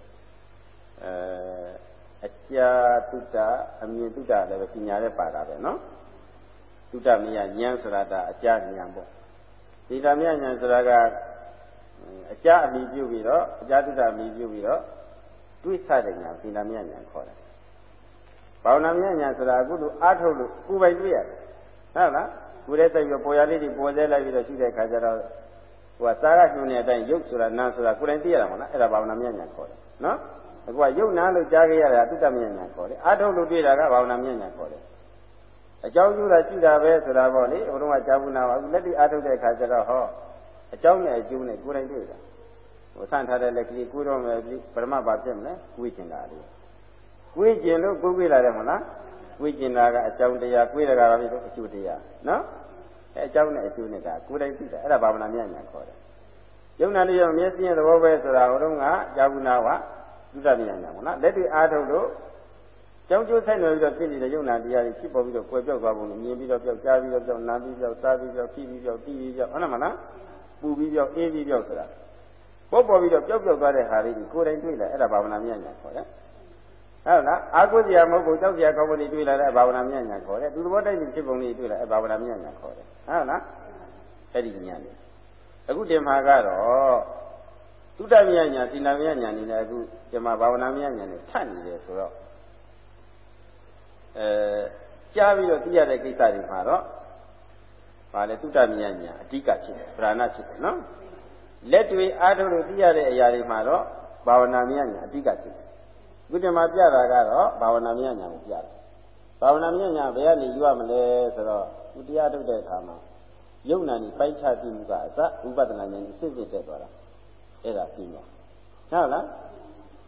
အဲအကြာတုတ္တအမြင်တုတ္တလည်းပဲပညာနဲ့ပါတာပဲနော်တုတ္တမယဉာဏ်ဆိုတာကအကြာဉာဏ်ပေါ့ဒီဓမ္မဉာဏ်ဆိုတာကအကြာအမိပြုပြီးတော့အကြာတုတ္တအမိပြုပြီးတော့တွေးဆတဲ့ညာသီလမြတ်ညာခေါ်တယ်။ ဘာဝနာမြတ်ညာဆိုတာအခုလိုအားထုတ်လို့ကိုယ်ပိုင်တွေ့ရတယ်။ဟုတ်လား။ကိုယ်ရဲ့စိတ်ပြီးပေါ်ရလေးတွေပေါ်စေလိုက်ပြီးတော့ရှိတဲ့ခါကျတော့ဟိုကစားရညွှန်တဲ့အတိုင်းရုပ်ဆိုတာနာဆိုတာကိုယ်တိုင်သိရတာမဟုတ်လား။အဲ့ဒါဘာဝနာမြတ်ညာခေါ်တယ်။နော်။အခုကရုပ်နာလို့ကြားခဲ့ရတာအတုတ္တမြတ်ညာခေါ်တယ်။အားထုတ်လို့တွေ့တာကဘာဝနာမြတ်ညာခေါ်တယ်။အကြောင်းကျိုးတာရှိတာပဲဆိုတာပေါ့လေဘုရားကကြားဘူးနာပါအခုလက်တွေ့အားထုတ်တဲ့အခါကျတော့ဟောအကြောင်းနဲ့အကျိုးနဲ့ကိုယ်တိုင်တွေ့တာ။ဟိုဆန့်ထားတဲ့လက်ကလေးကိုးတော့မယ်ပရမဘာဖြစ်မလဲကိုးကျင်တာလေး ကိုးကျင်လို့ကိုးပြလာတယ်မဟုတ်လားကိုးကျင်တာကအကြောင်းတရားကိုးရတာကပြီးတော့အကျိုးတရားနော်အဲအကြောင်းနဲ့အကျိုးနဲ့ကကိုယ်တိုင်သိတာအဲ့ဒါဘာဝနာမြတ်ညာခေါ်တယ်ယုံနာတရားမျက်စိရဲ့သဘောပဲဆိုတာဟိုတုန်းကကြာဘူးနာဝသုတမြတ်ညာပေါ့နော်လက်တွေ့အားထုတ်လို့ကြောင်းကျိုးဆိုင်နေပြီးတော့ဖြစ်နေတဲ့ယုံနာတရားတွေဖြစ်ပေါ်ပြီးတော့ကွယ်ပြောက်သွားပုံနဲ့မြင်ပြီးတော့ပြောက်ကြားပြီးတော့ပြောက်နားပြီးပြောက်စားပြီးပြောက်ဖြီးပြီးပြောက်တီးပြီးပြောက်ဟုတ်လားမလားပူပြီးပြောက်အေးပြီးပြောက်ဆိုတာပေါ်ပေါ်ပြီးတော့ပျောက်ပျောက်သွားတဲ့ဟာလေးကိုကိုယ်တိုင်တွေ့လာအဲ့ဒါဘာဝနာမြတ်ညာခေါ်တယ် ဟုတ်လားအာကိုစရာမဟုတ်ဘူးကြောက်စရာကောင်းမှုတွေတွေ့လာတဲ့ဘာဝနာမြတ်ညာခေါ်တယ်သူသဘောတိုက်တဲ့ဖြစ်ပုံလေးတွေ့လာအဲ့ဘာဝနာမြတ်ညာခေါ်တယ်ဟုတ်လားအဲ့ဒီဉာဏ်လေးအခုတင်မှာကတော့သုတ္တမြညာသီလမြညာနေလည်းအခုဒီမှာဘာဝနာမြညာနဲ့ထပ်နေတယ်ဆိုတော့အဲကြားပြီးတော့သိရတဲ့ကိစ္စတွေမှာတော့ဘာလဲသုတ္တမြညာအဓိကဖြစ်တယ်ဗราဏဖြစ်တယ်နော်လက်တွေအားထုတ်လို့သိရတဲ့အရာတွေမှာတော့ဘာဝနာမြညာအဓိကဖြစ်တယ် ခုဒီမှာပြတာကတော့ဘာဝနာမြညာကိုပြတယ်ဘာဝနာမြညာဘယ်ကနေယူရမလဲဆိုတော့ဒီတရားထုတ်တဲ့အခါမှာယုံနာနေပိုက်ချပြီးမှုကအစဥပဒနာဉာဏ်အစစ်စစ်တက်သွားတာအဲ့ဒါပြီးမှာဟုတ်လား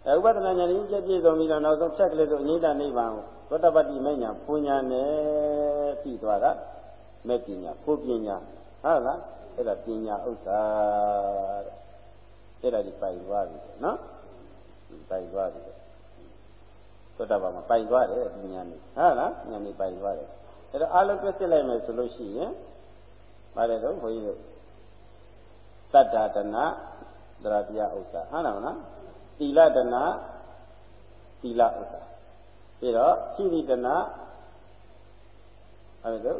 အဲဥပဒနာဉာဏ်ကြီးပြည့်ပြည့်စုံပြီးတော့နောက်ဆုံးဖြတ်ကလေးဆိုအငိမ့်တနိဗ္ဗာန်ကိုသောတပတ္တိမညာပူညာနဲ့ပြီးသွားတာမဲ့ပညာကိုပညာဟုတ်လားအဲ့ဒါပညာဥစ္စာတဲ့အဲ့ဒါဒီပိုင်သွားပြီနော်ပိုင်သွားပြီ သောတပန်မှာပိုင်သွားတယ်ပညာနဲ့ဟုတ်လားဉာဏ်နဲ့ပိုင်သွားတယ်အဲ့တော့အလုံးပြစစ်လိုက်မယ်ဆိုလို့ရှိရင်ပါတယ်တော့ဘုန်းကြီးတို့တတ္တတနာသရတရားဥစ္စာဟုတ်လားမလားသီလတနာသီလဥစ္စာပြီးတော့ခိရိတနာဟုတ်တယ်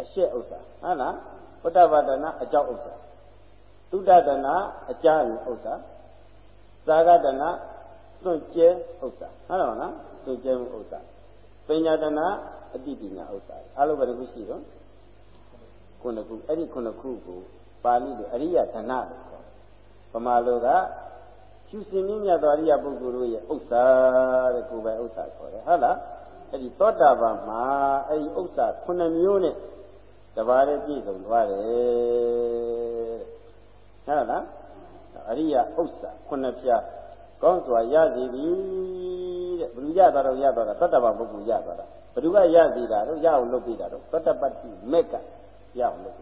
အရှက်ဥစ္စာဟုတ်လားပတ္တဝတနာအကြောက်ဥစ္စာသုဒ္ဓတနာအကြအဥစ္စာသာဂတနာ သွန့်ကျဲဥစ္စာဟုတ်လားမလားသွန့်ကျဲမှုဥစ္စာပညာတနာအတိပညာဥစ္စာအလုံးဘယ်လိုရှိတော့ခုနှစ်ခုအဲ့ဒီခုနှစ်ခုကိုပါဠိလိုအရိယဓနလို့ခေါ်ဗမာလိုကကျူစင်မြင့်မြတ်သောအရိယပုဂ္ဂိုလ်တို့ရဲ့ဥစ္စာတဲ့ကိုယ်ပိုင်ဥစ္စာခေါ်တယ်ဟုတ်လားအဲ့ဒီသောတာပန်မှာအဲ့ဒီဥစ္စာခုနှစ်မျိုးနဲ့တပါးလေးပြည့်စုံသွားတယ်ဟုတ်လားအရိယဥစ္စာခုနှစ်ပြား ကောင်းစွာရစီပြီတဲ့ဘယ်လိုရသွားတော့ရသွားတာသောတာပန်ပုဂ္ဂိုလ်ရသွားတာဘယ်သူကရစီတာတော့ရအောင်လုပ်ပြီးတာတော့သောတပတ္တိမက်ကရအောင်လုပ်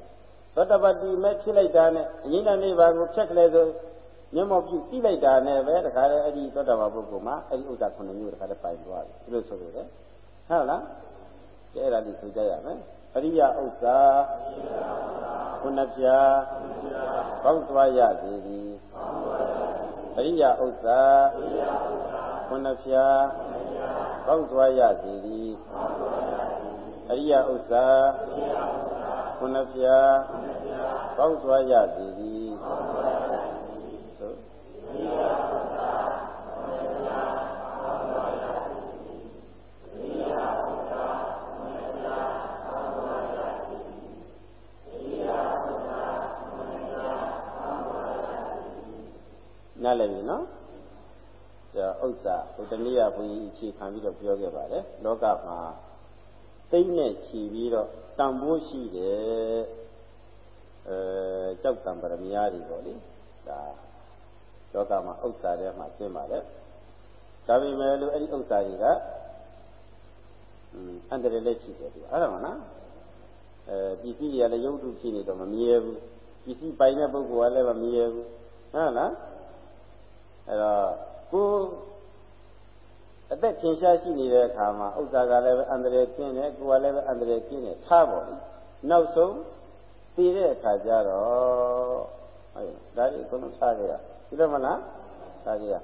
သောတပတ္တိမဲ့ဖြစ်လိုက်တာနဲ့အရင်ကနိဗ္ဗာန်ကိုဖြတ်ကလေးဆိုမျက်မှောက်ပြုကြည့်လိုက်တာနဲ့ပဲတခါလေအဲ့ဒီသောတာပန်ပုဂ္ဂိုလ်မှာအဲ့ဒီဥစ္စာခုနှစ်မျိုးတခါလေပိုင်သွားပြီဒီလိုဆိုလို့လေဟုတ်လားကဲအဲ့ဒါလေးဆိုကြရမယ်အရိယဥစ္စာခုနှစ်ပြားကောင်းသွားရစေသည် အရိယဥစ္စာခုနှစ်ပြားကောင်းသွားရစေသည်အရိယဥစ္စာခုနှစ်ပြားကောင်းစွာရစေသည်သို့ နားလည်ပြီနော်ဒါဥစ္စာဟိုတနည်းကဘုန်းကြီးအခြေခံပြီးတော့ပြောခဲ့ပါတယ်လောကမှာသိမ့်နဲ့ခြီးပြီးတော့တန်ဖိုးရှိတယ်အဲကြောက်တံပရမယာတွေပေါ့လေဒါလောကမှာဥစ္စာထဲမှာကျင်းပါတယ်ဒါပေမဲ့လို့အဲ့ဒီဥစ္စာတွေကအန္တရာယ်လည်းရှိတယ်ဒီအဲ့ဒါမှနော်အဲပစ္စည်းတွေကလည်းရုပ်တုဖြစ်နေတော့မမြဲဘူးပစ္စည်းပိုင်တဲ့ပုဂ္ဂိုလ်ကလည်းမမြဲဘူးဟုတ်လား အဲ့တော့ကိုအသက်ထင်ရှားရှိနေတဲ့အခါမှာဥစ္စာကလည်းပဲအန္တရာယ်ကျင်းတယ်ကိုယ်ကလည်းပဲအန္တရာယ်ကျင်းတယ်ထားပါဘူးနောက်ဆုံးတည်တဲ့အခါကျတော့ဟုတ်ဒါကြီးအကုန်လုံးစားကြရဒီလိုမလားစားကြရ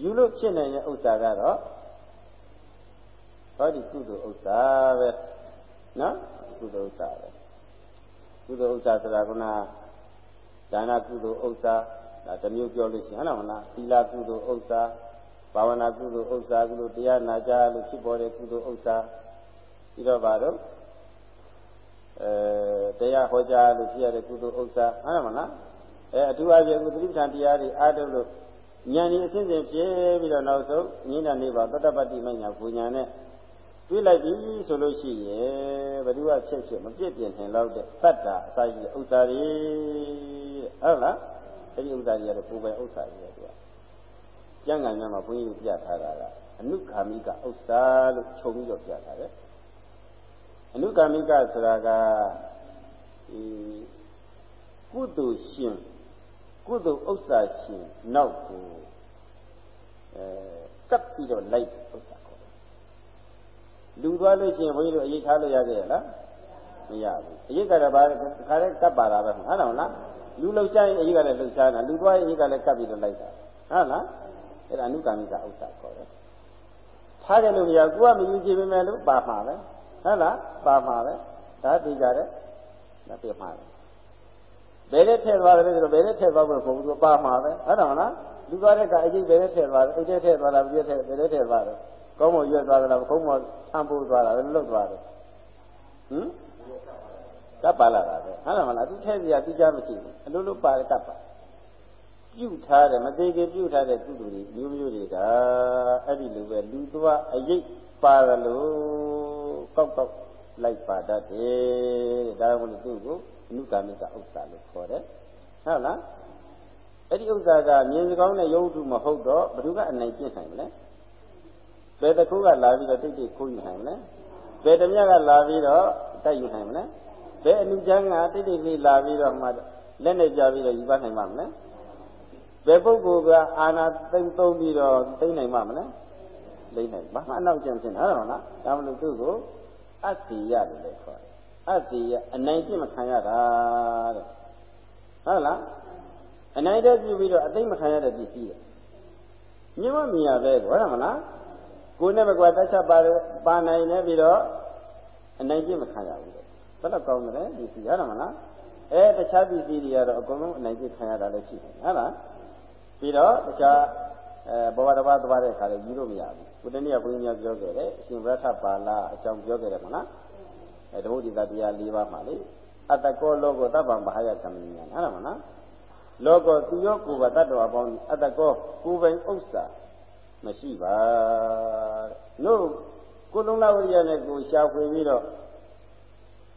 ယူလို့ဖြစ်နေတဲ့ဥစ္စာကတော့ဟောဒီကုသိုလ်ဥစ္စာပဲနော်ကုသိုလ်ဥစ္စာပဲကုသိုလ်ဥစ္စာဆိုတာကဒါနကုသိုလ်ဥစ္စာ ဒါတစ်မျိုးပြောလို့ရှိရင်ဟုတ်လားမလားသီလကုသိုလ်ဥစ္စာဘာဝနာကုသိုလ်ဥစ္စာကုသိုလ်တရားနာကြလို့ဖြစ်ပေါ်တဲ့ကုသိုလ်ဥစ္စာပြီးတော့ဘာတော့အဲတရားဟောကြားလို့ဖြစ်ရတဲ့ကုသိုလ်ဥစ္စာဟုတ်လားမလားအဲအထူးအပြင်ကုသတိပဋ္ဌာန်တရားတွေအားထုတ်လို့ဉာဏ်ဤအစဉ်စဉ်ဖြစ်ပြီးတော့နောက်ဆုံးဉာဏ်နဲ့နေပါသတ္တပတ္တိမညာပူညာနဲ့တွေးလိုက်ပြီဆိုလို့ရှိရင်ဘယ်သူကဖြစ်ဖြစ်မပြည့်ပြည့်ထင်တော့တဲ့သတ္တာအစာကြီးဥစ္စာတွေဟုတ်လား အဲ့ဒီဥစ္စာတွေကတော့ပူပဲဥစ္စာတွေသူကကျမ်းဂန်ထဲမှာဘုန်းကြီးတို့ပြထားတာကအနုခာမိကဥစ္စာလို့ခြုံပြီးတော့ပြထားတယ်အနုကာမိကဆိုတာကဒီကုသိုလ်ရှင်ကုသိုလ်ဥစ္စာရှင်နောက်ကိုအဲကပ်ပြီးတော့လိုက်ဥစ္စာခေါ်တယ်လူသွားလို့ရှိရင်ဘုန်းကြီးတို့အရေးထားလို့ရခဲ့ရလား မမရဘူးအရေးကတော့ဘာခါတဲ့ကပ်ပါတာပဲဟုတ်တယ်မလားလူလှုပ်ရှားရင်အရေးကလည်းလှုပ်ရှားတာလူသွားရင်အရေးကလည်းကပ်ပြီးတော့လိုက်တာဟုတ်လားအဲ့ဒါအနုကာမိကဥစ္စာခေါ်တယ်ထားတယ်လို့မရကိုကမယူကြည့်ပေမဲ့လို့ပါမှာပဲဟုတ်လားပါမှာပဲဒါသိကြတယ်ဒါပြမှာပဲဘယ်နဲ့ထည့်သွားတယ်ဆိုတော့ဘယ်နဲ့ထည့်သွားဖို့မဟုတ်ဘူးပါမှာပဲဟုတ်တယ်မလားလူသွားတဲ့ကအကျိဘယ်နဲ့ထည့်သွားတယ်အိတ်ထဲထည့်သွားတာပြည့်ထည့်ဘယ်နဲ့ထည့်သွားတယ်ကောင်းမရွက်သွားတယ်လားကုန်းမဆံပိုးသွားတာဘယ်လိုလုပ်သွားတယ်ဟမ် ကပ်ပါလာတာပဲဟုတ်တယ်မလားသူထည့်စရာသိကြမရှိဘူးအလိုလိုပါကပ်ပါပြုတ်ထားတယ်မသေးခင်ပြုတ်ထားတဲ့ကုသိုလ်တွေမျိုးမျိုးတွေကအဲ့ဒီလိုပဲလူသွားအရေးပါတယ်လို့ကောက်ကောက်လိုက်ပါတတ်တယ်ဒါကြောင့်မို့သူ့ကိုအနုကာမိကဥစ္စာလို့ခေါ်တယ်ဟုတ်လားအဲ့ဒီဥစ္စာကမြင်စကောင်းတဲ့ယုတ်တုမဟုတ်တော့ဘ누구ကအနိုင်ကျင့်နိုင်မလဲဘယ်တစ်ခုကလာပြီးတော့တိတ်တိတ်ခိုးယူနိုင်မလဲဘယ်တမျှကလာပြီးတော့တိုက်ယူနိုင်မလဲ ဘယ်အနုချမ်းကတိတ်တိတ်လေးလာပြီးတော့မှလက်နဲ့ပြပြီးတော့ယူပါနိုင်မှာမလဲဘယ်ပုဂ္ဂိုလ်ကအာနာသိမ့်သုံးပြီးတော့သိမ့်နိုင်မှာမလဲလိမ့်နိုင်ဘာမှအနောက်ကျန်ဖြစ်နေတာဟုတ်လားဒါမလို့သူ့ကိုအစီရလို့လည်းခေါ်တယ်အစီရအနိုင်ကျင့်မခံရတာတဲ့ဟုတ်လားအနိုင်တဲ့ပြုပြီးတော့အသိမခံရတဲ့ပစ္စည်းမြင်မမြင်ရပဲဟုတ်လားမလားကိုယ်နဲ့မကွာတတ်ချက်ပါပါနိုင်နေပြီးတော့အနိုင်ကျင့်မခံရဘူးတဲ့ ဘယ်တော့ကောင်းမလဲပစ္စည်းဟုတ်လားမလားအဲတခြားပစ္စည်းတွေကတော့အကုန်လုံးအနိုင်ကျင့်ခံရတာလည်းရှိတယ်ဟုတ်လားပြီးတော့တခြားအဲဘဝတစ်ပါးသွားတဲ့ခါလည်းယူလို့မရဘူးကိုတနည်းကဘုန်းကြီးများပြောခဲ့တယ်အရှင်ဗရထပါဠိအကြောင်းပြောခဲ့တယ်မလားအဲတဘုဒ္ဓတရား၄ပါးမှာလေအတ္တကောလောကောတပ္ပံဘာဟယကမ္မညာဟုတ်လားမလားလောကသူရောကိုယ်ပါတတ္တဝါပေါင်းအတ္တကောကိုယ်ပိုင်ဥစ္စာမရှိပါလို့ကိုလုံးလာဝရိယနဲ့ကိုရှာဖွေပြီးတော့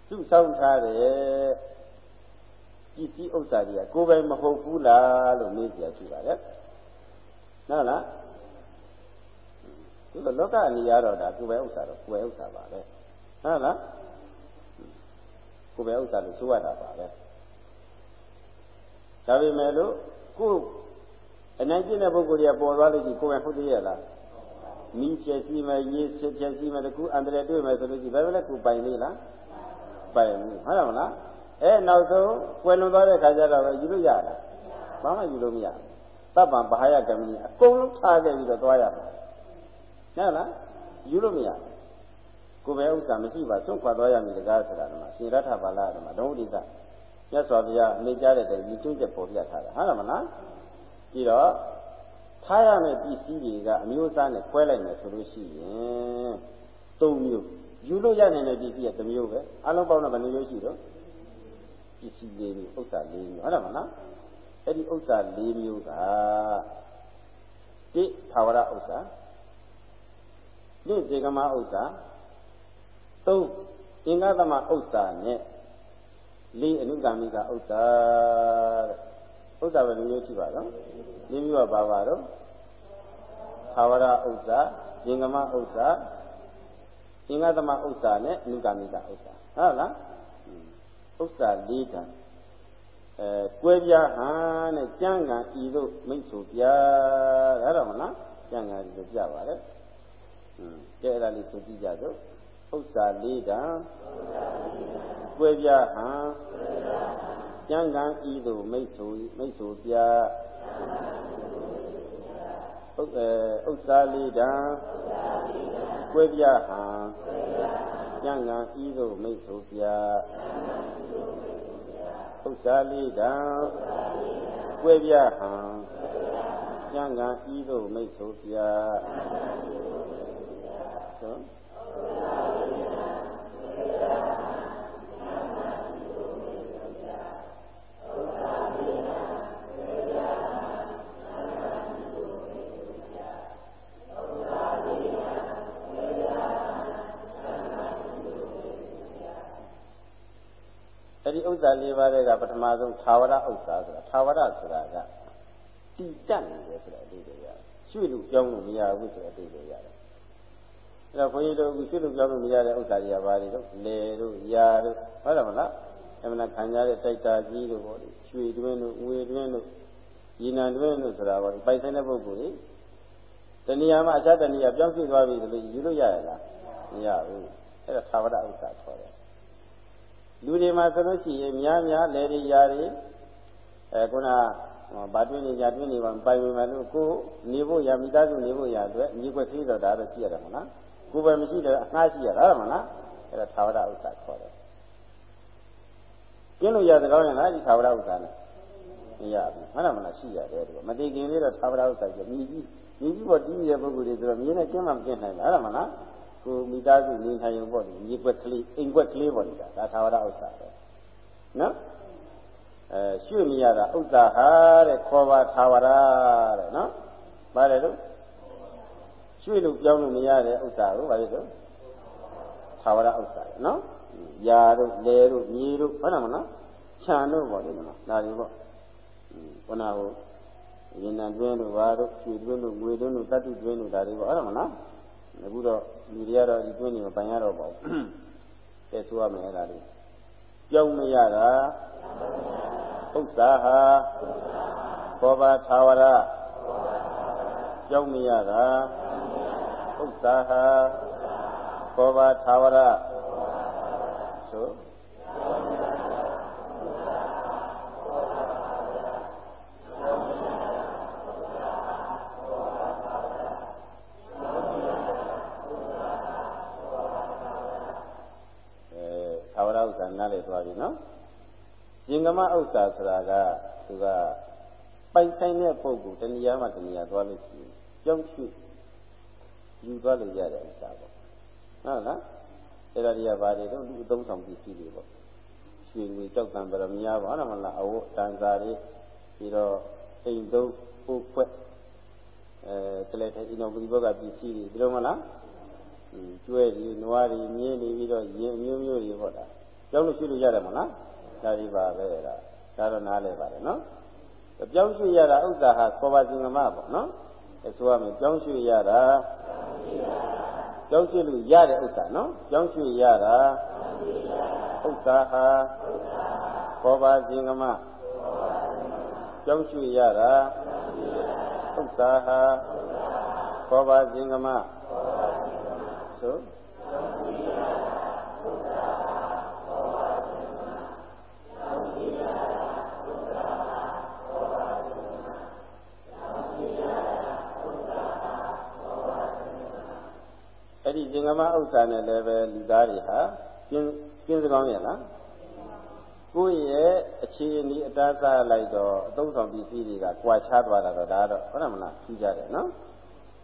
သူ့ဆောင်းထားတယ်ပစ္စည်းဥစ္စာတွေကကိုယ်ပိုင်မဟုတ်ဘူးလားလို့မေးကြရှိပါတယ်ဟုတ်လားသူကလောကအနေရတော့ဒါကိုယ်ပိုင်ဥစ္စာတော့ကိုယ်ပိုင်ဥစ္စာပါပဲဟုတ်လားကိုယ်ပိုင်ဥစ္စာလို့ဆိုရတာပါပဲဒါပေမဲ့လို့ကိုယ်အနိုင်ကျင့်တဲ့ပုဂ္ဂိုလ်တွေကပေါ်သွားလို့ရှိကိုယ်ပဲဟုတ်သေးရဲ့လားမိချက်ရှိမယ်ရေးချက်ချက်ရှိမယ်တကူအန္တရာယ်တွေ့မယ်ဆိုလို့ရှိဘယ်လိုလဲကိုယ်ပိုင်သေးလား ပိုင်ဘူးဟုတ်တယ်မလားအဲနောက်ဆုံးကွယ်လွန်သွားတဲ့ခါကျတော့ယူလို့ရတာဘာမှယူလို့မရတပ်ပံဘာယကမင်းအကုန်လုံးထားခဲ့ပြီးတော့သွားရမှာဟုတ်လားယူလို့မရကိုယ်ပဲဥစ္စာမရှိပါသုံးခွာသွားရမည်တကားဆိုတာကရှင်ရထဘာလာကမှာဒုံဒိသမြတ်စွာဘုရားအနေကြတဲ့တိုင်ဒီကျွန်းချက်ပေါ်ပြထားတာဟုတ်လားမလားပြီးတော့ထားရမယ့်ပစ္စည်းတွေကအမျိုးအစားနဲ့ခွဲလိုက်မယ်ဆိုလို့ရှိရင်၃မျိုး ယူလို့ရနိုင်တဲ့ပစ္စည်းကတစ်မျိုးပဲအလုံးပေါင်းတော့ဘယ်နှမျိုးရှိတော့ပစ္စည်းလေးမျိုးဥစ္စာလေးမျိုးဟုတ်တယ်မလားအဲ့ဒီဥစ္စာလေးမျိုးကတိသာဝရဥစ္စာတိဇေကမဥစ္စာသုံးအင်္ဂသမဥစ္စာနဲ့လေးအနုကာမိကဥစ္စာတဲ့ဥစ္စာပဲလူမျိုးရှိပါတော့လေးမျိုးကပါပါတော့သာဝရဥစ္စာဇင်္ဂမဥစ္စာ အင်္ဂသမဥစ္စာနဲ့အနုကာမိကဥစ္စာဟုတ်လားဥစ္စာ၄တန်အဲကွဲပြားဟန်နဲ့ကြံ့ကန်ဤသို့မိတ်ဆိုပြဒါတော့မလားကြံ့ကန်ဤသို့ပြပါလေဟွန်းကဲအဲ့ဒါလေးဆိုကြည့်ကြစို့ဥစ္စာ၄တန်ကွဲပြားဟန်ကြံ့ကန်ဤသို့မိတ်ဆိုမိတ်ဆိုပြ ဥစ္စာ၄တန်ကွဲပြားဟန်ကျန်ကံဤသို့မိတ်ဆိုပြဥစ္စာလေးတံကွဲပြားဟံကျန်ကံဤသို့မိတ်ဆိုပြ ၄ပါးတွေကပထမဆုံးသာဝရဥစ္စာဆိုတာသာဝရဆိုတာကတည်တတ်နေတယ်ဆိုတာအဓိပ္ပာယ်ရတယ်။ရွှေ့လို့ကြောင်းလို့မရဘူးဆိုတဲ့အဓိပ္ပာယ်ရတယ်။အဲ့တော့ဘုန်းကြီးတို့အခုရွှေ့လို့ကြောင်းလို့မရတဲ့ဥစ္စာတွေကဘာတွေတော့လေတို့ရာတို့ဟုတ်တယ်မလား။အမှန်ခံရတဲ့တိုက်တာကြီးတို့ပေါ့လေရွှေတွင်းတို့ငွေတွင်းတို့ยีနံတွင်းတို့ဆိုတာပေါ့ပိုက်ဆိုင်တဲ့ပုဂ္ဂိုလ်ကြီးတဏှာမှာအခြားတဏှာပြောင်းရွှေ့သွားပြီဆိုလို့ယူလို့ရရလားမရဘူး။အဲ့ဒါသာဝရဥစ္စာခေါ်တယ် လူတွေမှာဆိုလို့ရှိရင်များများလေတွေယာတွေအဲခုနဘာတွင်းနေကြတွင်းနေပါပိုင်ဝင်မယ်လို့ကိုနေဖို့ရမိသားစုနေဖို့ရအတွက်ညီွက်သေးတော့ဒါတော့ရှိရတယ်မလားကိုယ်ပဲမရှိတော့အငှားရှိရတာမလားအဲ့ဒါသာဝရဥစ္စာခေါ်တယ်ကျင်းလို့ရသကောင်းရင်လားဒီသာဝရဥစ္စာနဲ့မရဘူးမှန်တယ်မလားရှိရတယ်ဒီမတည်ခင်လေးတော့သာဝရဥစ္စာကျမြည်ကြီးမြည်ကြီးပေါ်တည်ရတဲ့ပုဂ္ဂိုလ်တွေဆိုတော့မြင်းနဲ့ကျင်းမှမကျင်းနိုင်ဘူးအဲ့ဒါမလား ကိုမိသားစုနေထိုင်ရုံပေါ့ဒီညီွက်ကလေးအိမ်ွက်ကလေးပေါ့ဒီကဒါသာဝရဥစ္စာပဲနော်အဲရွှေ့မရတာဥစ္စာဟာတဲ့ခေါ်ပါသာဝရတဲ့နော်ပါတယ်လို့ရွှေ့လို့ပြောင်းလို့မရတဲ့ဥစ္စာကိုဘာလို့လဲသာဝရဥစ္စာနော်ယာတို့လေတို့မြေတို့ဟုတ်တယ်မနော်ခြံတို့ပေါ့ဒီမှာဒါတွေပေါ့ခုနကရင်နံတွင်းတို့ဘာတို့ဖြူတွင်းတို့ငွေတွင်းတို့တတ္တုတွင်းတို့ဒါတွေပေါ့ဟုတ်တယ်မနော် အခုတော့လူတွေကတော့ဒီတွင်းတွေမပိုင်ရတော့ပါဘူးတဲ့ဆိုရမယ်အဲ့ဒါလေးကြောက်မရတာဥစ္စာဟာဘောဘာသာဝရကြောက်မရတာဥစ္စာဟာဘောဘာသာဝရဆိုသာဝရဥစ္စာနားလေသွားပြီနော် ရှင်ကမဥစ္စာဆိုတာကသူကပိုင်ဆိုင်တဲ့ပုဂ္ဂိုလ်တဏှာမှတဏှာသွားလို့ရှိရင်ကြောက်ရွှေ့ယူသွားလို့ရတဲ့ဥစ္စာပေါ့ဟုတ်လားအဲ့ဒါတွေကဘာတွေတော့ဒီအသုံးဆောင်ပစ္စည်းတွေပေါ့ရွှေငွေကြောက်တံပရမညာပါတော့မလားအဝတ်တန်စာတွေပြီးတော့အိမ်သုံးပုတ်ခွက်အဲကလေးတဲ့အင်တော်ပရိဘောကပစ္စည်းတွေဒီလိုမလားကျွဲတွေနွားတွေမြင်းတွေပြီးတော့ရင်အမျိုးမျိုးတွေပေါ့တာကြောက်လို့ရှိလို့ရတယ်မလား ဒါဒီပါပဲဒါဒါတော့နားလဲပါတယ်နော်ပြောင်းရွှေ့ရတာဥစ္စာဟာကောပါစင်ကမပေါ့နော်အဲဆိုရမယ်ပြောင်းရွှေ့ရတာပြောင်းရွှေ့လို့ရတဲ့ဥစ္စာနော်ပြောင်းရွှေ့ရတာဥစ္စာဟာကောပါစင်ကမပြောင်းရွှေ့ရတာဥစ္စာဟာကောပါစင်ကမဆို ဓမ္မဥစ္စာနဲ့လည်းပဲလူသားတွေဟာကျင်းကျင်းစကောင်းရဲ့လားကိုယ့်ရဲ့အခြေအနေအတားအဆလိုက်တော့အသုံးဆောင်ပစ္စည်းတွေကကြွာချသွားတာတော့ဒါတော့ဟုတ်တယ်မလားပြီးကြတယ်နော်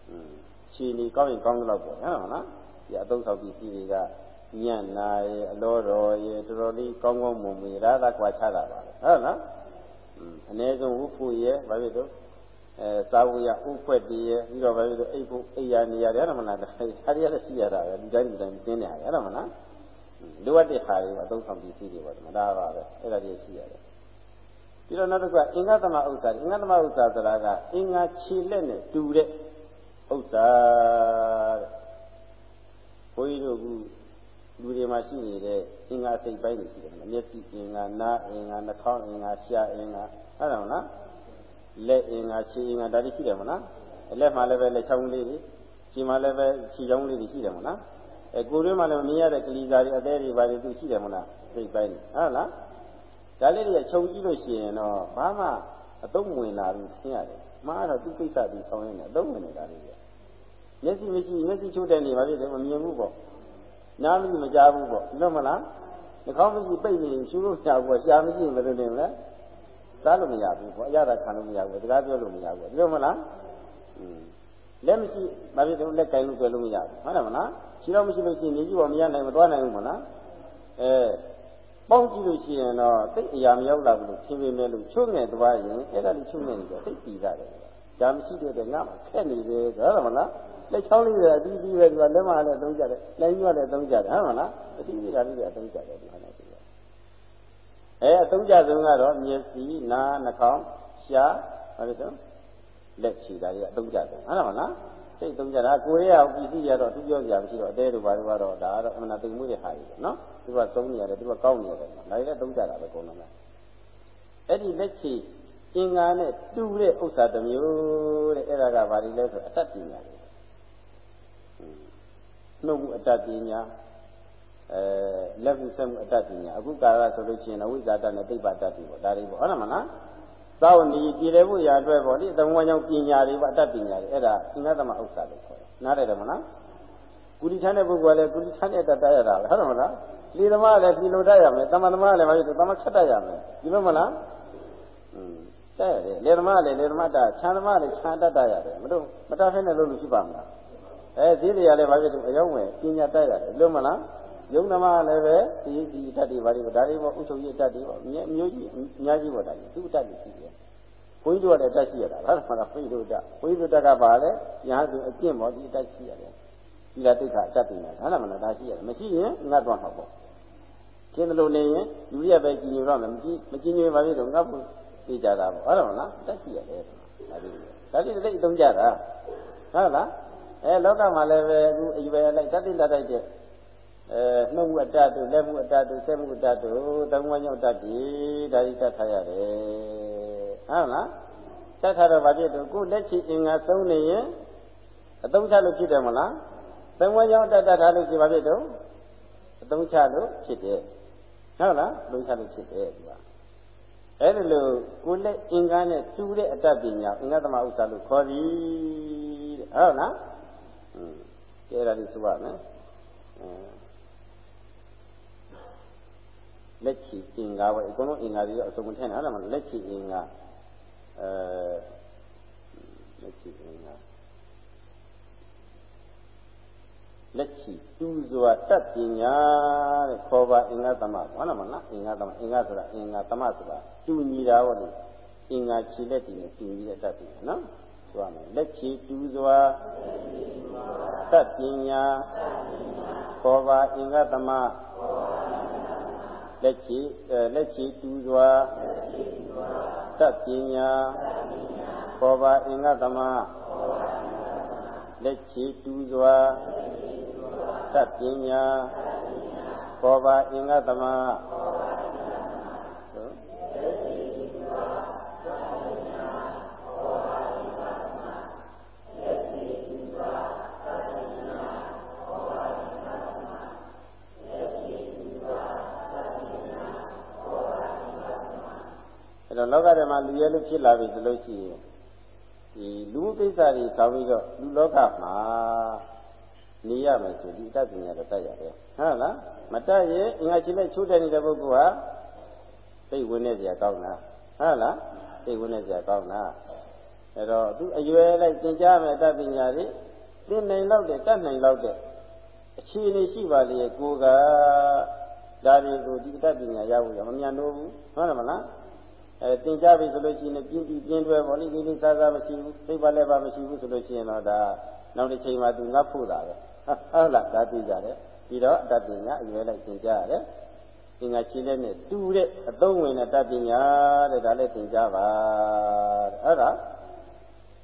အင်းခြေအနေကောင်းရင်ကောင်းတော့ပေါ့ဟုတ်တယ်မလားဒီအသုံးဆောင်ပစ္စည်းတွေကညံ့နာရဲ့အလောတော်ရဲ့တော်တော်လေးကောင်းကောင်းမွန်မွေရာသာကြွာချတာပါပဲဟုတ်လားအ ਨੇ ဆုံးဝုဖို့ရဲ့ဘာဖြစ်တော့ အဲသာဝရဥဖွက်တည်းရဲ့ပြီးတော့ဘာဖြစ်လို့အိတ်ဖို့အိယာနေရတယ်အဲ့ဒါမလားဒါရီရရှိရတာပဲဒီတိုင်းဒီတိုင်းကျင်းနေရတယ်အဲ့ဒါမလားလိုအပ်တဲ့ခါတွေအသုံးဆောင်ပစ္စည်းတွေပေါ့မဒါပါပဲအဲ့ဒါတွေရှိရတယ်ပြီးတော့နောက်တစ်ခုကအင်္ဂသမဥစ္စာအင်္ဂသမဥစ္စာဆိုတာကအင်္ဂါခြေလက်နဲ့တူတဲ့ဥစ္စာတဲ့ဘုန်းကြီးတို့ကလူတွေမှာရှိနေတဲ့အင်္ဂါစိတ်ပိုင်းတွေရှိတယ်မမျက်စိအင်္ဂါနားအင်္ဂါနှာခေါင်းအင်္ဂါရှားအင်္ဂါအဲ့ဒါမလား လက်အင်္ဂါခြေအင်္ဂါဒါတွေရှိတယ်မလားလက်မှာလည်းပဲလက်ချောင်းလေးတွေခြေမှာလည်းပဲခြေချောင်းလေးတွေရှိတယ်မလားအဲကိုယ်တွင်းမှာလည်းမြင်ရတဲ့ကလေးစားတွေအသေးတွေဘာတွေသူရှိတယ်မလားစိတ်ပိုင်းဟုတ်လားဒါလေးတွေကခြုံကြည့်လို့ရှိရင်တော့ဘာမှအသုံးဝင်လာဘူးသိရတယ်မှားတော့သူကိစ္စသူဆောင်းရင်းနဲ့အသုံးဝင်နေတာလေးတွေမျက်စိမရှိမျက်စိချိုးတဲ့နေပါဖြစ်တယ်မမြင်ဘူးပေါ့နားမရှိမကြားဘူးပေါ့ဒီလိုမလားနှာခေါင်းမရှိပိတ်နေရှူလို့ရှားဘူးပေါ့ရှားမရှိဘယ်လိုနေမလဲ စားလို့မရဘူးပေါ့အရသာခံလို့မရဘူးစကားပြောလို့မရဘူးဒီလိုမလားอืมလက်မရှိဘာဖြစ်လို့လက်ကင်လို့ပြောလို့မရဘူးဟုတ်တယ်မလားရှိတော့မရှိလို့ရှိရင်နေကြည့်ပါမရနိုင်မသွားနိုင်ဘူးမလားအဲပေါင်းကြည့်လို့ရှိရင်တော့သိအရာမရောက်လာဘူးလို့ဖြင်းပြင်းမဲ့လို့ချုံငယ်သွားရင်အဲ့ဒါလေးချုံငယ်နေတော့သိပြီးသားတယ်ဒါမရှိတဲ့အတွက်ငါမှခက်နေတယ်ဟုတ်တယ်မလားလက်ချောင်းလေးတွေအတီးတီးပဲဒီကလက်မလည်းသုံးကြတယ်လက်ညှိုးလည်းသုံးကြတယ်ဟုတ်မလားအတီးတီးကလေးတွေသုံးကြတယ်ဒီမှာလည်း အဲအသုံးကြဆုံးကတော့မျက်စိနားနှာခေါင်းရှားဘာလို့ဆိုလက်ခြေဓာတ်တွေအသုံးကြဆုံးဟုတ်တယ်မလားစိတ်သုံးကြတာကိုယ်ရဲ့ပစ္စည်းရတော့သူပြောကြမရှိတော့အတဲတို့ဘာတို့ကတော့ဒါကတော့အမှန်သိမှုတွေဟာကြီးနော်သူကသုံးနေရတယ်သူကကောင်းနေရတယ်ဒါလည်းသုံးကြတာပဲကုန်လုံးအဲ့ဒီလက်ခြေအင်္ဂါနဲ့တူတဲ့ဥစ္စာတစ်မျိုးတဲ့အဲ့ဒါကဘာလို့လဲဆိုအတ္တပညာလေနှုတ်မှုအတ္တပညာ အဲလက်မှုဆက်မှုအတ္တပညာအခုကာရဆိုလို့ရှိရင်ဝိဇာတနဲ့သိပ္ပတ္တတိပေါ့ဒါတွေပေါ့ဟုတ်တယ်မလားသောက်နေကြည်တယ်ဖို့ရာအတွက်ပေါ့ဒီသမဝကြောင့်ပညာတွေပေါ့အတ္တပညာတွေအဲ့ဒါသင်္ကသမဥစ္စာလို့ခေါ်တယ်နားတယ်တယ်မလားကုလိထမ်းတဲ့ပုဂ္ဂိုလ်ကလည်းကုလိထမ်းတဲ့တတ်တရတာပဲဟုတ်တယ်မလားလီသမားလည်းဒီလိုတတ်ရမယ်တမန်သမားလည်းမဖြစ်ဘူးတမန်ခတ်တတ်ရမယ်ဒီလိုမလားอืมတဲ့ရတယ်လေသမားလည်းလေသမားတခြံသမားလည်းခြံတတ်တတ်ရတယ်မတို့မတတ်ဖဲနဲ့လို့လို့ရှိပါမလားအဲဈေးတွေကလည်းဘာဖြစ်လို့အယောင်းဝင်ပညာတတ်ရတယ်လို့မလား ယုံနမလည်းပဲဒီဒီတတ်တွေဘာတွေဒါတွေပေါ့ဥချုပ်ရတတ်တွေပေါ့မျိုးကြီးအများကြီးပေါ့ဒါကြီးသူ့တတ်တွေရှိတယ်ဘုန်းကြီးတို့ကလည်းတတ်ရှိရတာဟုတ်မှာလားဘုန်းကြီးတို့တတ်ဘုန်းကြီးတို့တတ်ကပါလေညာသူအကျင့်ပေါ့ဒီတတ်ရှိရတယ်ဒီလာတိခါတတ်ပြီလားဟုတ်လားမလားဒါရှိရတယ်မရှိရင်ငတ်သွားမှာပေါ့ကျင်းလို့နေရင်လူရပဲကြည်ညိုတော့မယ်မကြည်မကြည်ညိုပါပြီတော့ငတ်ဖို့သိကြတာပေါ့ဟုတ်လားမလားတတ်ရှိရတယ်ဒါတွေဒါတွေသိသုံးကြတာဟုတ်လားအဲလောကမှာလည်းပဲအခုအရွယ်လိုက်တတ်တိတတ်တိုက်တဲ့ အဲနှုတ်မှုအတ္တတို့လက်မှုအတ္တတို့ဆက်မှုအတ္တတို့သုံးဝညောတတ်ပြီဒါကြီးတတ်ထားရတယ်ဟုတ်လားတတ်ထားတော့ဗာဖြစ်တော့ကိုလက်ချီအင်္ဂါသုံးနေရင်အသုံးချလို့ဖြစ်တယ်မလားသုံးဝညောတတ်တတ်ထားလို့ရှိဗာဖြစ်တော့အသုံးချလို့ဖြစ်တယ်ဟုတ်လားအသုံးချလို့ဖြစ်တယ်ဒီကအဲ့ဒါလို့ကိုလက်အင်္ဂါနဲ့တူတဲ့အတ္တပညာအင်္ဂါသမဥစ္စာလို့ခေါ်သည်တဲ့ဟုတ်လားอืมကဲအဲ့ဒါလေးဆိုပါမယ် လက်ချီအင်္ဂါပဲအကုန်လုံးအင်္ဂါတွေအစုံမထည့်နဲ့ဟုတ်လားမလက်ချီအင်္ဂါအဲလက်ချီအင်္ဂါလက်ချီတူစွာတတ်ပညာတဲ့ခေါ်ပါအင်္ဂါသမဟုတ်လားမလားအင်္ဂါသမအင်္ဂါဆိုတာအင်္ဂါသမဆိုတာတူညီတာဟုတ်လေအင်္ဂါခြေလက်တည်နဲ့တူညီတဲ့တတ်ပညာနော်ဆိုရမယ်လက်ချီတူစွာတတ်ပညာခေါ်ပါအင်္ဂါသမ လက်ချီလက်ချီတူစွာတတ်ပညာခေါ်ပါအင်္ဂါသမလက်ချီတူစွာတတ်ပညာခေါ်ပါအင်္ဂါသမ တော့လောကထဲမှာလူရဲလို့ဖြစ်လာပြီဆိုလို့ရှိရင်ဒီလူကိစ္စတွေဆောင်းပြီးတော့လူလောကမှာနေရမယ်ဆိုဒီတတ်ပညာတော့တတ်ရတယ်ဟုတ်လားမတတ်ရင်အင်္ဂါချင်းနဲ့ချိုးတဲ့နေတဲ့ပုဂ္ဂိုလ်ဟာသိဝင်နေကြကောင်းတာဟုတ်လားသိဝင်နေကြကောင်းတာအဲ့တော့သူအရွယ်လိုက်သင်ကြားမယ်တတ်ပညာတွေသင်နိုင်တော့တဲ့တတ်နိုင်တော့တဲ့အခြေအနေရှိပါလေကိုကဒါတွေကိုဒီတတ်ပညာရဖို့ရမမြန်တော့ဘူးဟုတ်တယ်မလား အဲသင်ကြားပြီဆိုလို့ရှိရင်ပြင်းပြီးပြင်းတွဲပေါ့လေဒီလေးစားစားမရှိဘူးသိပါလဲပါမရှိဘူးဆိုလို့ရှိရင်တော့ဒါနောက်တစ်ချိန်မှသူငတ်ဖို့တာပဲဟုတ်လားဒါသိကြတယ်ပြီးတော့အတ္တပညာအရွယ်လိုက်သင်ကြားရတယ်သင်္ဃခြေလက်နဲ့တူတဲ့အသုံးဝင်တဲ့တတ်ပညာတဲ့ဒါလည်းသင်ကြားပါတဲ့ဟုတ်လား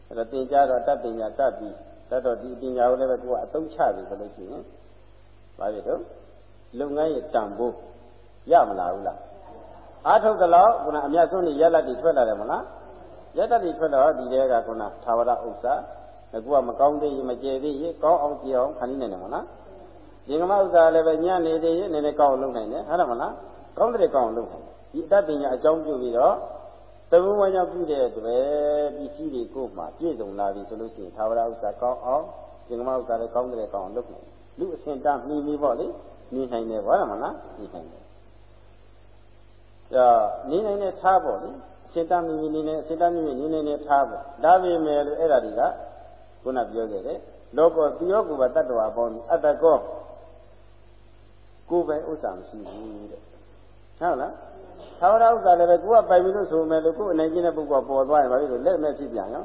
အဲ့တော့သင်ကြားတော့တတ်ပညာတတ်ပြီးတတ်တော့ဒီပညာကိုလည်းပဲကိုကအသုံးချပြီဆိုလို့ရှိရင်ဘာဖြစ်တော့လုပ်ငန်းရဲ့တန်ဖိုးရမလားဘူးလား အားထုတ်သလောက်ခုနအမြတ်ဆုံးနေရလက်တွေထွက်လာတယ်မလားရလက်တွေထွက်တော့ဒီတဲကခုနသာဝရဥစ္စာငါကမကောင်းသေးရင်မကျေသေးရင်ကောင်းအောင်ကြည့်အောင်ခံနေနိုင်တယ်မလားဒီကမဥစ္စာလည်းပဲညံ့နေသေးရင်နည်းနည်းကောင်းအောင်လုပ်နိုင်တယ်ဟုတ်တယ်မလားကောင်းတဲ့ကောင်းအောင်လုပ်နိုင်တယ်ဒီအတ္တပညာအကြောင်းပြုပြီးတော့သဘုံဝါကြောင့်ပြုတဲ့အတွက်ပစ္စည်းတွေကိုမှပြည့်စုံလာပြီဆိုလို့ရှိရင်သာဝရဥစ္စာကောင်းအောင်ဒီကမဥစ္စာလည်းကောင်းတဲ့ကောင်းအောင်လုပ်နိုင်လူအစဉ်တမ်းမှီပြီးပေါ့လေနေနိုင်တယ်ဟုတ်တယ်မလားနေနိုင်တယ်ဒါ နေနိုင်တဲ့ထားပေါ့လေစေတမိမိနေနေစေတမိမိနေနေနဲ့ထားပေါ့ဒါပေမဲ့လို့အဲ့ဒါတွေကခုနပြောခဲ့တယ်လောကသူရောကိုယ်ပါတတ္တဝါပေါင်းအတ္တကောကိုယ်ပဲဥစ္စာမရှိဘူးတဲ့ဟုတ်လားသာဝရဥစ္စာလည်းပဲကိုယ်ကပိုင်ပြီလို့ဆိုမယ်လို့ကိုယ်အနေချင်းတဲ့ပုဂ္ဂိုလ်ပေါ်သွားရင်ဘာဖြစ်လို့လက်မဲ့ဖြစ်ပြန်ရော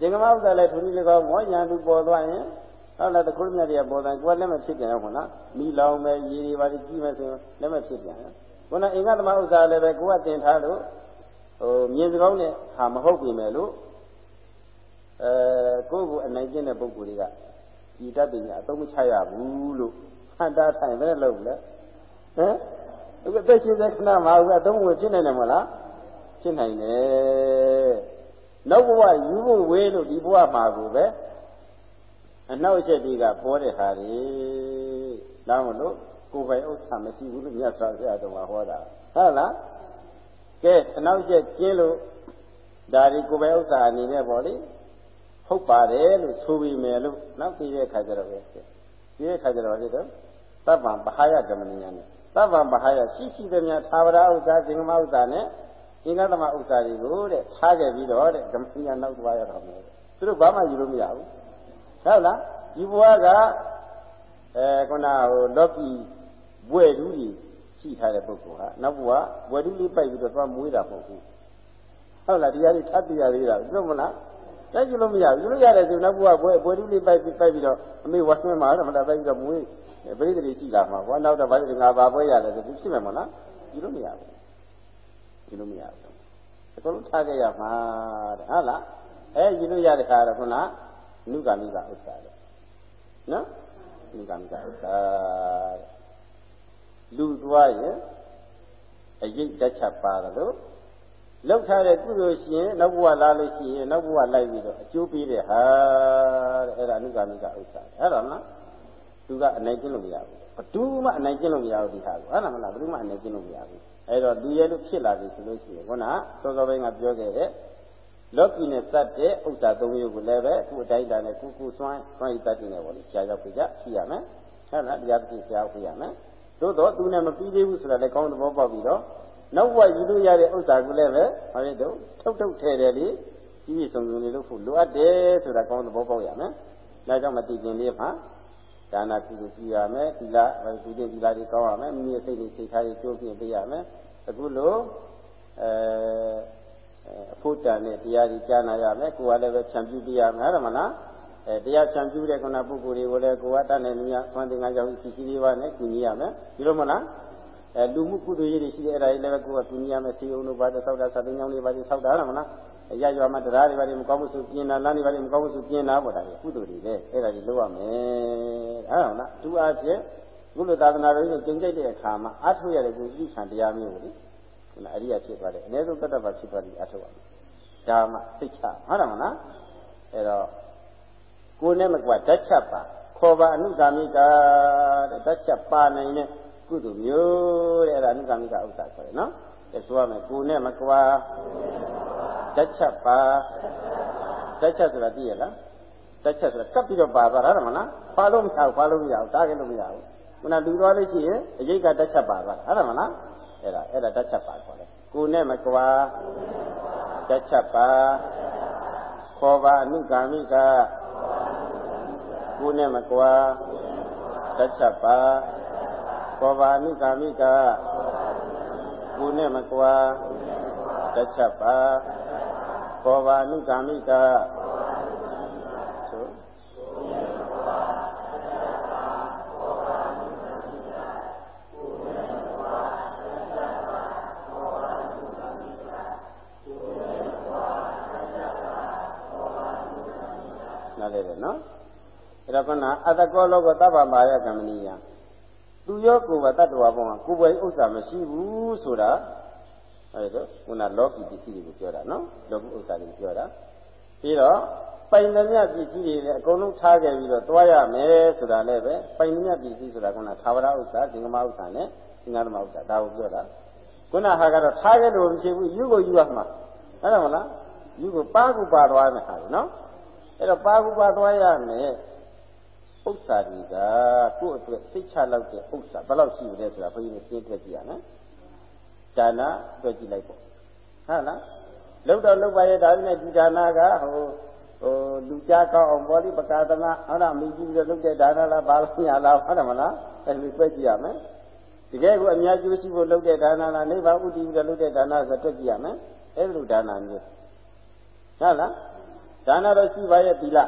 ဇင်ကမဥစ္စာလည်းထုံးနည်း၎င်းမောညာသူပေါ်သွားရင်ဟုတ်လားတခုမြတ်တွေကပေါ်သွားကိုယ်လက်မဲ့ဖြစ်ပြန်ရောခေါလားမိလောင်မယ်ရေတွေပါကြီးမယ်ဆိုရင်လက်မဲ့ဖြစ်ပြန်ရော ခုနအင်္ဂသမဥစ္စာလည်းပဲကိုယ်ကတင်ထားလို့ဟိုမြင်စကောင်းနဲ့ဟာမဟုတ်ပြီမယ်လို့အဲကိုယ့်ကိုအနိုင်ကျင့်တဲ့ပုဂ္ဂိုလ်တွေကဒီတတ်ပညာအသုံးမချရဘူးလို့ဟန်တာထိုင်ပဲလို့လေဟမ်အခုအသက်ရှင်တဲ့ခဏမှာအခုအသုံးဝင်ဖြစ်နိုင်တယ်မဟုတ်လားဖြစ်နိုင်တယ်နောက်ဘဝယူဖို့ဝေးလို့ဒီဘဝမှာကိုပဲအနောက်ချက်တွေကပေါ်တဲ့ဟာတွေဒါမလို့ ကိုယ်ပိုင်ဥစ္စာမရှိဘူးလို့မြတ်စွာဘုရားတော်ကဟောတာဟုတ်လားကဲအနောက်ကျကျင်းလို့ဒါဒီကိုယ်ပိုင်ဥစ္စာအနေနဲ့ပေါ့လေဟုတ်ပါတယ်လို့ဆိုပြီးမယ်လို့နောက်ပြီးတဲ့ခါကျတော့ပဲဒီတဲ့ခါကျတော့ဒီတော့သဗ္ဗံပဟာယကမဏိယနဲ့သဗ္ဗံပဟာယရှိရှိသမျှသာဝရဥစ္စာသင်္ကမဥစ္စာနဲ့အင်္ဂသမဥစ္စာတွေကိုတဲ့ထားခဲ့ပြီးတော့တဲ့ကမဏိယနောက်သွားရတော့မယ်သူတို့ဘာမှယူလို့မရဘူးဟုတ်လားဒီဘဝကအဲခုနဟိုလောကီ ဘွဲ့တူးကြီးရှိထားတဲ့ပုဂ္ဂိုလ်ဟာနောက်ဘဝဘွဲ့တူးလေးပိုက်ပြီးတော့သွားမွေးတာမဟုတ်ဘူးဟုတ်လားတရားလေးထပ်ပြရသေးတာဟုတ်မလားတိုက်ကြည့်လို့မရဘူးယူလို့ရတယ်ဆိုနောက်ဘဝဘွဲ့ဘွဲ့တူးလေးပိုက်ပြီးပိုက်ပြီးတော့အမေဝတ်ဆွဲမှာတော့မလားပိုက်ပြီးတော့မွေးပရိသေတွေရှိလာမှာဘဝနောက်တော့ဘာလို့ငါဘာပွဲရတယ်ဆိုသူရှိမယ်မလားယူလို့မရဘူးယူလို့မရဘူးအကုန်လုံးထားခဲ့ရမှာတဲ့ဟုတ်လားအဲယူလို့ရတဲ့ခါတော့ခုနနုကာမိကဥစ္စာတဲ့နော်နုကာမိကဥစ္စာ လူသွားရင်အရေးတက်ချက်ပါတယ်လို့လောက်ထားတဲ့ကုသိုလ်ရှင်နောက်ဘဝလာလို့ရှိရင်နောက်ဘဝလိုက်ပြီးတော့အကျိုးပေးတဲ့ဟာတဲ့အဲ့ဒါအနုကာမိကဥစ္စာအဲ့ဒါနော်သူကအနိုင်ကျင့်လို့မရဘူးဘသူမှအနိုင်ကျင့်လို့မရဘူးဒီဟာကိုဟုတ်လားမလားဘသူမှအနိုင်ကျင့်လို့မရဘူးအဲ့တော့လူရဲလို့ဖြစ်လာပြီဆိုလို့ရှိရင်ခုနစောစောပိုင်းကပြောခဲ့တဲ့လောကီနဲ့စက်တဲ့ဥစ္စာသုံးမျိုးကိုလည်းပဲအခုအတိုင်းတာနဲ့ကုကုစွမ်းစွမ်းရည်တတ်တယ်ပေါ့လေဆရာရောက်ပြကြရှိရမယ်ဟုတ်လားတရားသိဆရာရောက်ပြရမယ် သို့တော့သူနဲ့မပြီးသေးဘူးဆိုတာလည်းကောင်းသဘောပေါက်ပြီးတော့နောက်ဘဝယူလို့ရတဲ့ဥစ္စာကိုလည်းပဲဘာဖြစ်တော့ထုတ်ထုတ်ထဲတယ်လေကြီးကြီးစုံစုံလေးလို့ဖို့လိုအပ်တယ်ဆိုတာကောင်းသဘောပေါက်ရမယ်ဒါကြောင့်မတည်ခြင်းလေးမှာဒါနာကုသိုလ်ပြုရမယ်သီလကုသိုလ်သီလတွေကောင်းရမယ်မိမိစိတ်တွေစိတ်ထားတွေကျိုးပြပေးရမယ်အခုလိုအဲအဖို့တန်နဲ့တရားကြီးကြားနာရမယ်ကိုယ်ကလည်းပဲဖြန့်ပြပြရမယ်ဟုတ်မလား အဲတရားဖြန့်ပြတဲ့ခုနပုဂ္ဂိုလ်တွေကိုလည်းကိုယ်ကတတ်နိုင်မြတ်သွန်သင်္ကန်းကြောင့်ရှိရှိလေးပါနဲ့ကူညီရမယ်ဒီလိုမလားအဲလူမှုကုသိုလ်ရေးတွေရှိတဲ့အဲ့ဒါကြီးလည်းကိုယ်ကကူညီရမယ်စီအောင်တို့ဘာသာဆောက်တာသတိညောင်းတွေဘာတွေဆောက်တာဟုတ်မလားရရွာမှာတရားတွေဘာတွေမကောင်းဘူးဆိုပြင်တာလမ်းတွေဘာတွေမကောင်းဘူးဆိုပြင်တာပေါ့ဒါတွေကုသိုလ်တွေလေအဲ့ဒါကြီးလုပ်ရမယ်ဟုတ်လားသူအားဖြင့်ကုလသာသနာတော်ကြီးကိုကျင့်ကြိုက်တဲ့အခါမှာအထုရတဲ့ကုသိုလ်ခံတရားမျိုးကိုလေခုနအရိယာဖြစ်သွားတယ်အ ਨੇ ဆုံးတတ္တပါဖြစ်သွားပြီးအထုရမယ်ဒါမှစိတ်ချဟုတ်တယ်မလားအဲ့တော့ ကိုယ်နဲ့မကွာဓာတ်ချက်ပါခေါ်ပါအနုကာမိကာတဲ့ဓာတ်ချက်ပါနိုင်တဲ့ကုသိုလ်မျိုးတဲ့အဲ့ဒါအနုကာမိကဥစ္စာခေါ်တယ်နော်ဒါဆိုရမယ်ကိုယ်နဲ့မကွာဓာတ်ချက်ပါဓာတ်ချက်ဆိုတာသိရလားဓာတ်ချက်ဆိုတာကပ်ပြီးတော့ပါသွားတာမလားဖာလို့မရဘူးဖာလို့မရဘူးတားခဲ့လို့မရဘူးခုနလူသွားလို့ရှိရင်အရေးကဓာတ်ချက်ပါသွားတာဟုတ်တယ်မလားအဲ့ဒါအဲ့ဒါဓာတ်ချက်ပါခေါ်တယ်ကိုယ်နဲ့မကွာဓာတ်ချက်ပါခေါ်ပါအနုကာမိက ကိုယ်နဲ့မကွာဓာတ်ချက်ပါခေါ်ပါအနုကာမိကကိုယ်နဲ့မကွာဓာတ်ချက်ပါခေါ်ပါအနုကာမိက အဲ့တော့ကနာအတကောလောကသဗ္ဗမာယကမဏိယသူရောကိုယ်ပဲတတ္တဝါဘောမှာကိုယ်ပဲဥစ္စာမရှိဘူးဆိုတာအဲ့ဒါခုနလောကီပစ္စည်းတွေကိုပြောတာနော်လောကီဥစ္စာတွေပြောတာပြီးတော့ပိုင်သမျှပစ္စည်းတွေလည်းအကုန်လုံးထားခဲ့ပြီးတော့တွားရမယ်ဆိုတာလည်းပဲပိုင်သမျှပစ္စည်းဆိုတာကနာသာဝရဥစ္စာသင်္ကမဥစ္စာနဲ့သင်္ကသမဥစ္စာဒါကိုပြောတာခုနဟာကတော့ထားခဲ့လို့မရှိဘူးယူကိုယူရမှာအဲ့ဒါမလားယူကိုပါကုပါသွားမယ်ဟာနော်အဲ့တော့ပါကုပါသွားရမယ် ဥစ္စာတွေကကိုယ့်အတွက်စိတ်ချလောက်တဲ့ဥစ္စာဘယ်လောက်ရှိလဲဆိုတာဘုရားရှင်းပြကြည့်ရနော်ဒါနတွေ့ကြည့်လိုက်ပေါ့ဟုတ်လားလောက်တော့လောက်ပါရဲ့ဒါနဲ့ဒီဒါနကဟိုဟိုလူကြားကောင်းအောင်ဘောလိပကာသနာဟုတ်လားမိကြည့်ပြီးတော့လုပ်တဲ့ဒါနလားဘာလို့ညာလားဟုတ်တယ်မလားအဲ့ဒီတွေ့ကြည့်ရမယ်တကယ်ကိုအများကျိုးရှိဖို့လုပ်တဲ့ဒါနလားနိဗ္ဗာန်ဥတည်ပြီးတော့လုပ်တဲ့ဒါနဆိုတွေ့ကြည့်ရမယ်အဲ့ဒီလိုဒါနမျိုးဟုတ်လားဒါနတော့ရှိပါရဲ့သီလ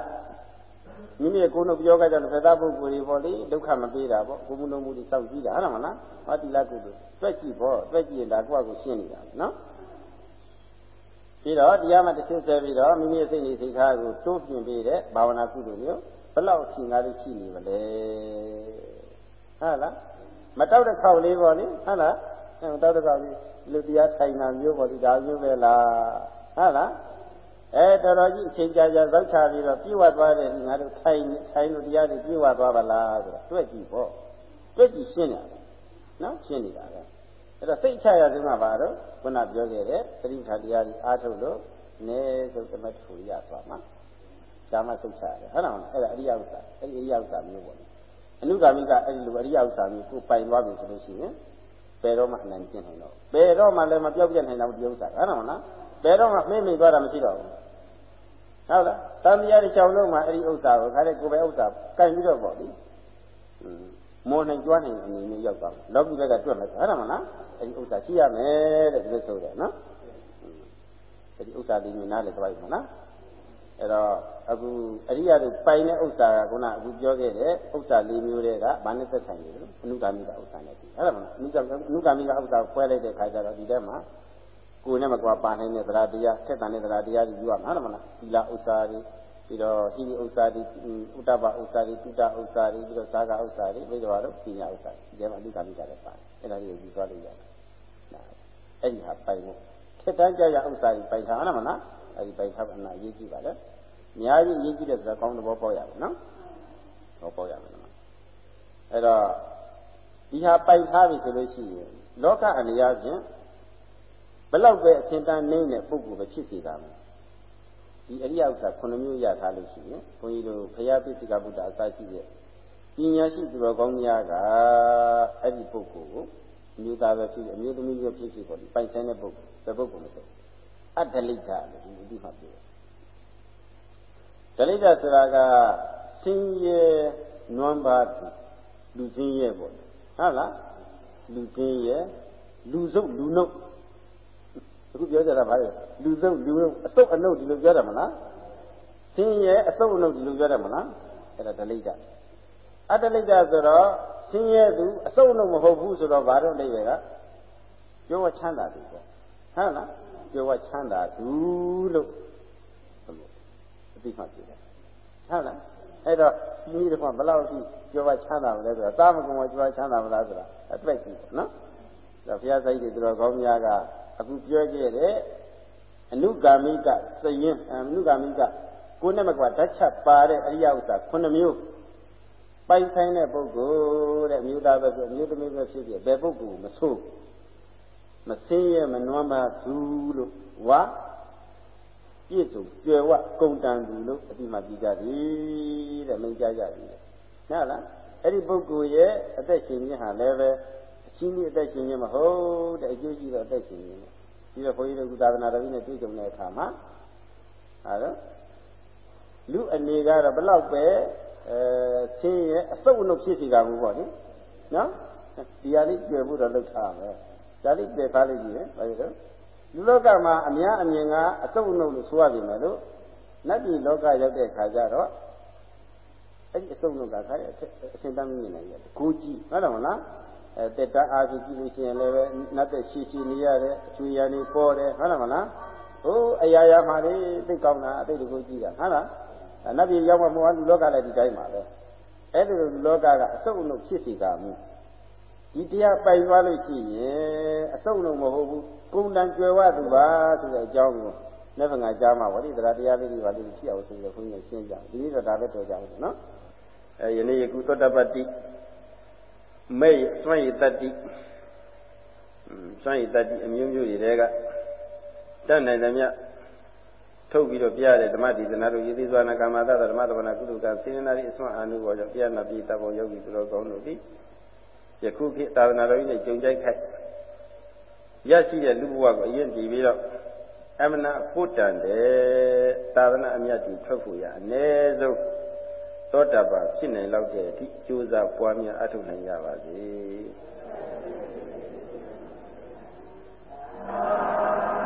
မိမိကိုယ်နှုတ်ပြောကြတဲ့ဖက်သားပုဂ္ဂိုလ်တွေပေါ့လေဒုက္ခမပေးတာပေါ့ကိုယ်မှုလုံးမှုတွေစောင့်ကြည့်တာဟုတ်မလားဟောတိလကုသိုလ်တွက်ကြည့်ပေါ့တွက်ကြည့်ရင်ဒါကိုယ့်အကိုရှင်းနေတာနော်ပြီးတော့တရားမှတစ်ချက်ဆဲပြီးတော့မိမိရဲ့စိတ်နေစိတ်ထားကိုတိုးပြင်ပေးတဲ့ဘာဝနာကုသိုလ်မျိုးဘလောက်ရှိငါတို့ရှိနေမလဲဟုတ်လားမတောက်တဲ့ခေါက်လေးပေါ့လေဟုတ်လားမတောက်တဲ့ခေါက်လေးလူတရားထိုင်တာမျိုးပေါ့ဒီဒါမျိုးပဲလားဟုတ်လား အဲတော်တော်ကြီးအချိန်ကြာကြာသောက်ချပြီးတော့ပြည့်ဝသွားတယ်ငါတို့ထိုင်ထိုင်လို့တရားတွေပြည့်ဝသွားပါလားဆိုတော့တွေ့ကြည့်ပေါ့တွေ့ကြည့်ရှင်းနေတာနော်ရှင်းနေတာပဲအဲ့တော့စိတ်ချရဆုံးကဘာတော့ခုနပြောခဲ့တဲ့သတိထားတရားကြီးအားထုတ်လို့နေဆုံးသမတ်ထူရသွားမှာဒါမှစိတ်ချရတယ်ဟုတ်လားအဲ့ဒါအရိယဥစ္စာအဲ့ဒီအရိယဥစ္စာမျိုးပေါ့အနုဂါမိကအဲ့ဒီလိုအရိယဥစ္စာမျိုးကိုပိုင်သွားပြီဆိုလို့ရှိရင်ဘယ်တော့မှအနိုင်ကျင့်နိုင်တော့ဘယ်တော့မှလည်းမပြောက်ပြတ်နိုင်တော့ဒီဥစ္စာဟုတ်လားမလားဘယ်တော့မှမှိမ့်မိသွားတာမရှိတော့ဘူး ဟုတ်လားတန်တရားတစ်ချောင်းလုံးမှာအဲ့ဒီဥစ္စာကိုခါတဲ့ကိုယ်ပဲဥစ္စာကင်ပြီးတော့ပေါ့လေမောနိုင်ကြွားနိုင်အနေနဲ့ရောက်သွားတယ်လောကီဘက်ကတွက်မယ်ဟုတ်လားမလားအဲ့ဒီဥစ္စာရှိရမယ်တဲ့ဒီလိုဆိုတယ်နော်အဲ့ဒီဥစ္စာဒီမျိုးနားလေကြပါ့မလားအဲ့တော့အခုအရိယာတို့ပိုင်တဲ့ဥစ္စာကခုနအခုပြောခဲ့တဲ့ဥစ္စာ၄မျိုးတွေကဘာနဲ့သက်ဆိုင်နေလဲအနုဂါမိကဥစ္စာနဲ့ဒီဟုတ်လားမလားအနုဂါအနုဂါမိကဥစ္စာဖွဲလိုက်တဲ့ခါကျတော့ဒီထဲမှာ ကိုယ်နဲ့မကွာပါနိုင်တဲ့သရာတရားဆက်တန်တဲ့သရာတရားတွေယူရမှာဟုတ်လားမလားသီလဥစ္စာတွေပြီးတော့ဟိရိဥစ္စာတွေဥတ္တပဥစ္စာတွေတုတ္တဥစ္စာတွေပြီးတော့သာဂဥစ္စာတွေပြီးတော့တော့ပညာဥစ္စာဒီထဲမှာအနုဂါမိကလည်းပါတယ်အဲ့ဒါလေးကိုယူသွားလို့ရတယ်အဲ့ဒီဟာပိုင်ဖို့ခက်တန်းကြရဥစ္စာတွေပိုင်ထားဟုတ်လားမလားအဲ့ဒီပိုင်ထားကအနာရေးကြည့်ပါလေအများကြီးအရေးကြီးတဲ့ဆိုတာကောင်းတဲ့ဘောပေါက်ရမယ်နော်ဘောပေါက်ရမယ်နော်အဲ့တော့ဒီဟာပိုက်ထားပြီဆိုလို့ရှိရင်လောကအနေအချင်း ဘလောက်ပဲအချင်းတန်းနေတဲ့ပုဂ္ဂိုလ်ပဲဖြစ်စေတာမယ်ဒီအရိယဥစ္စာခုနှစ်မျိုးရထားလို့ရှိရင်ဘုန်းကြီးတို့ဖရာပိစိကဗုဒ္ဓအစရှိတဲ့ပညာရှိသူတော်ကောင်းများကအဲ့ဒီပုဂ္ဂိုလ်ကိုအမျိုးသားပဲဖြစ်အမျိုးသမီးပဲဖြစ်ဖြစ်ပေါ့ဒီပိုင်ဆိုင်တဲ့ပုဂ္ဂိုလ်တဲ့ပုဂ္ဂိုလ်မဆိုအတ္တလိဋ္ဌလို့ဒီအတိမှပြောဒလိတဆိုတာကဆင်းရဲနွမ်းပါသူလူဆင်းရဲပေါ့ဟုတ်လားလူဆင်းရဲလူစုပ်လူနှုတ် အခုပြောကြတာဘာလဲလူစုပ်လူနှုတ်အစုပ်အနှုတ်ဒီလိုပြောတယ်မလားဆင်းရဲအစုပ်အနှုတ်ဒီလိုပြောတယ်မလားအဲ့ဒါဒလိတအတ္တလိတဆိုတော့ဆင်းရဲသူအစုပ်အနှုတ်မဟုတ်ဘူးဆိုတော့ဘာတော့လိမ့်ပဲကပြောဝချမ်းသာသူပေါ့ဟုတ်လားပြောဝချမ်းသာသူလို့သိမှပြတယ်ဟုတ်လားအဲ့တော့ဒီနည်းတော့ဘယ်လောက်ထိပြောပါချမ်းသာမလဲဆိုတော့သာမကုံကပြောချမ်းသာမလားဆိုတာအတွက်ကြည့်ပေါ့နော်ဒါဘုရားဆိုင်တွေသူတော်ကောင်းများက အခုပြောခဲ့တဲ့အနုဂါမိကစရင်အနုဂါမိကကိုယ်နဲ့မကွာဓာတ်ချက်ပါတဲ့အရိယဥစ္စာ9မျိုးပိုင်ဆိုင်တဲ့ပုဂ္ဂိုလ်တဲ့အမျိုးသားပဲဖြစ်အမျိုးသမီးပဲဖြစ်ဖြစ်ဘယ်ပုဂ္ဂိုလ်မဆိုးမဆင်းရဲမနွမ်းပါဘူးလို့ဝါပြည့်စုံကြွယ်ဝကုန်တန်သူလို့အတိမပြီးကြသည်တဲ့မိန့်ကြကြသည်ဟုတ်လားအဲ့ဒီပုဂ္ဂိုလ်ရဲ့အသက်ရှင်ခြင်းဟာလည်းပဲ အချင်းကြီးအသက်ရှင်ခြင်းမဟုတ်တဲ့အကျိုးရှိတော့အသက်ရှင်ခြင်းပြီးတော့ဘုန်းကြီးတို့ကုသာသနာတော်ကြီးနဲ့တွေ့ကြုံတဲ့အခါမှာဟာတော့လူအနေကတော့ဘလောက်ပဲအဲဆင်းရဲအစုပ်အနှုတ်ဖြစ်စီကမှုပေါ့နိနော်ဒီဟာလေးကြွယ်ဖို့တော့လုပ်ထားမယ်ဒါလေးကြွယ်ထားလိုက်ကြည့်ရင်ဘာလို့လဲလူလောကမှာအများအမြင်ကအစုပ်အနှုတ်လို့ဆိုရပြီမယ်လို့နတ်ပြည်လောကရောက်တဲ့ခါကျတော့အဲ့ဒီအစုပ်အနှုတ်ကခါရအရှင်တမ်းမြင်နိုင်တယ်ကိုကြီးဟုတ်တယ်မလား အဲတက်တာအားဖြင့်ကြည့်လို့ရှိရင်လည်းနတ်တဲ့ရှိရှိနေရတယ်အချွေရနေပေါ်တယ်ဟုတ်တယ်မလားဟိုအရာရာမှာလေသိကောင်းတာအသိတကူကြည့်တာဟုတ်လားနတ်ပြည်ရောက်မှမဟုတ်လူလောကလည်းဒီတိုင်းပါပဲအဲ့ဒီလူလောကကအစုပ်အနှုတ်ဖြစ်စီကမှုဒီတရားပိုင်သွားလို့ရှိရင်အစုံလုံးမဟုတ်ဘူးကုံတန်ကြွယ်ဝသူပါဆိုတဲ့အကြောင်းကိုလက်ဖငါကြားမှာဝိသရာတရားလေးတွေပါလို့ဖြစ်အောင်ဆိုပြီးခွင့်ရရှင်းကြဒီနေ့တော့ဒါပဲတော်ကြအောင်နော်အဲယနေ့ယခုသောတပတ္တိ မေစွန့်ရတတ္တိစွန့်ရတတ္တိအမျိုးမျိုးတွေကတတ်နိုင်တယ်မြတ်ထုတ်ပြီးတော့ပြရတဲ့ဓမ္မဒေသနာတို့ယေသိစွာနာကာမသတ္တဓမ္မတဝနာကုသကစေနနာရိအစွမ်းအာနုဘောကြောင့်ပြရနာပြီးတဘောယောဂီသူတော်ကောင်းတို့သည်ယခုခေတ်သာသနာတော်ကြီးနဲ့ကြုံကြိုက်ခိုက်ရရှိတဲ့လူဘဝကိုအရင်ကြည့်ပြီးတော့အမနာပုတ္တန်တဲ့သာသနာအမြတ်ကြီးထွက်ဖို့ရအ ਨੇ ဆုံး သောတာပန်ဖြစ်နိုင်လောက်တဲ့အထိကြိုးစားပွားများအထောက်နိုင်ကြပါစေ။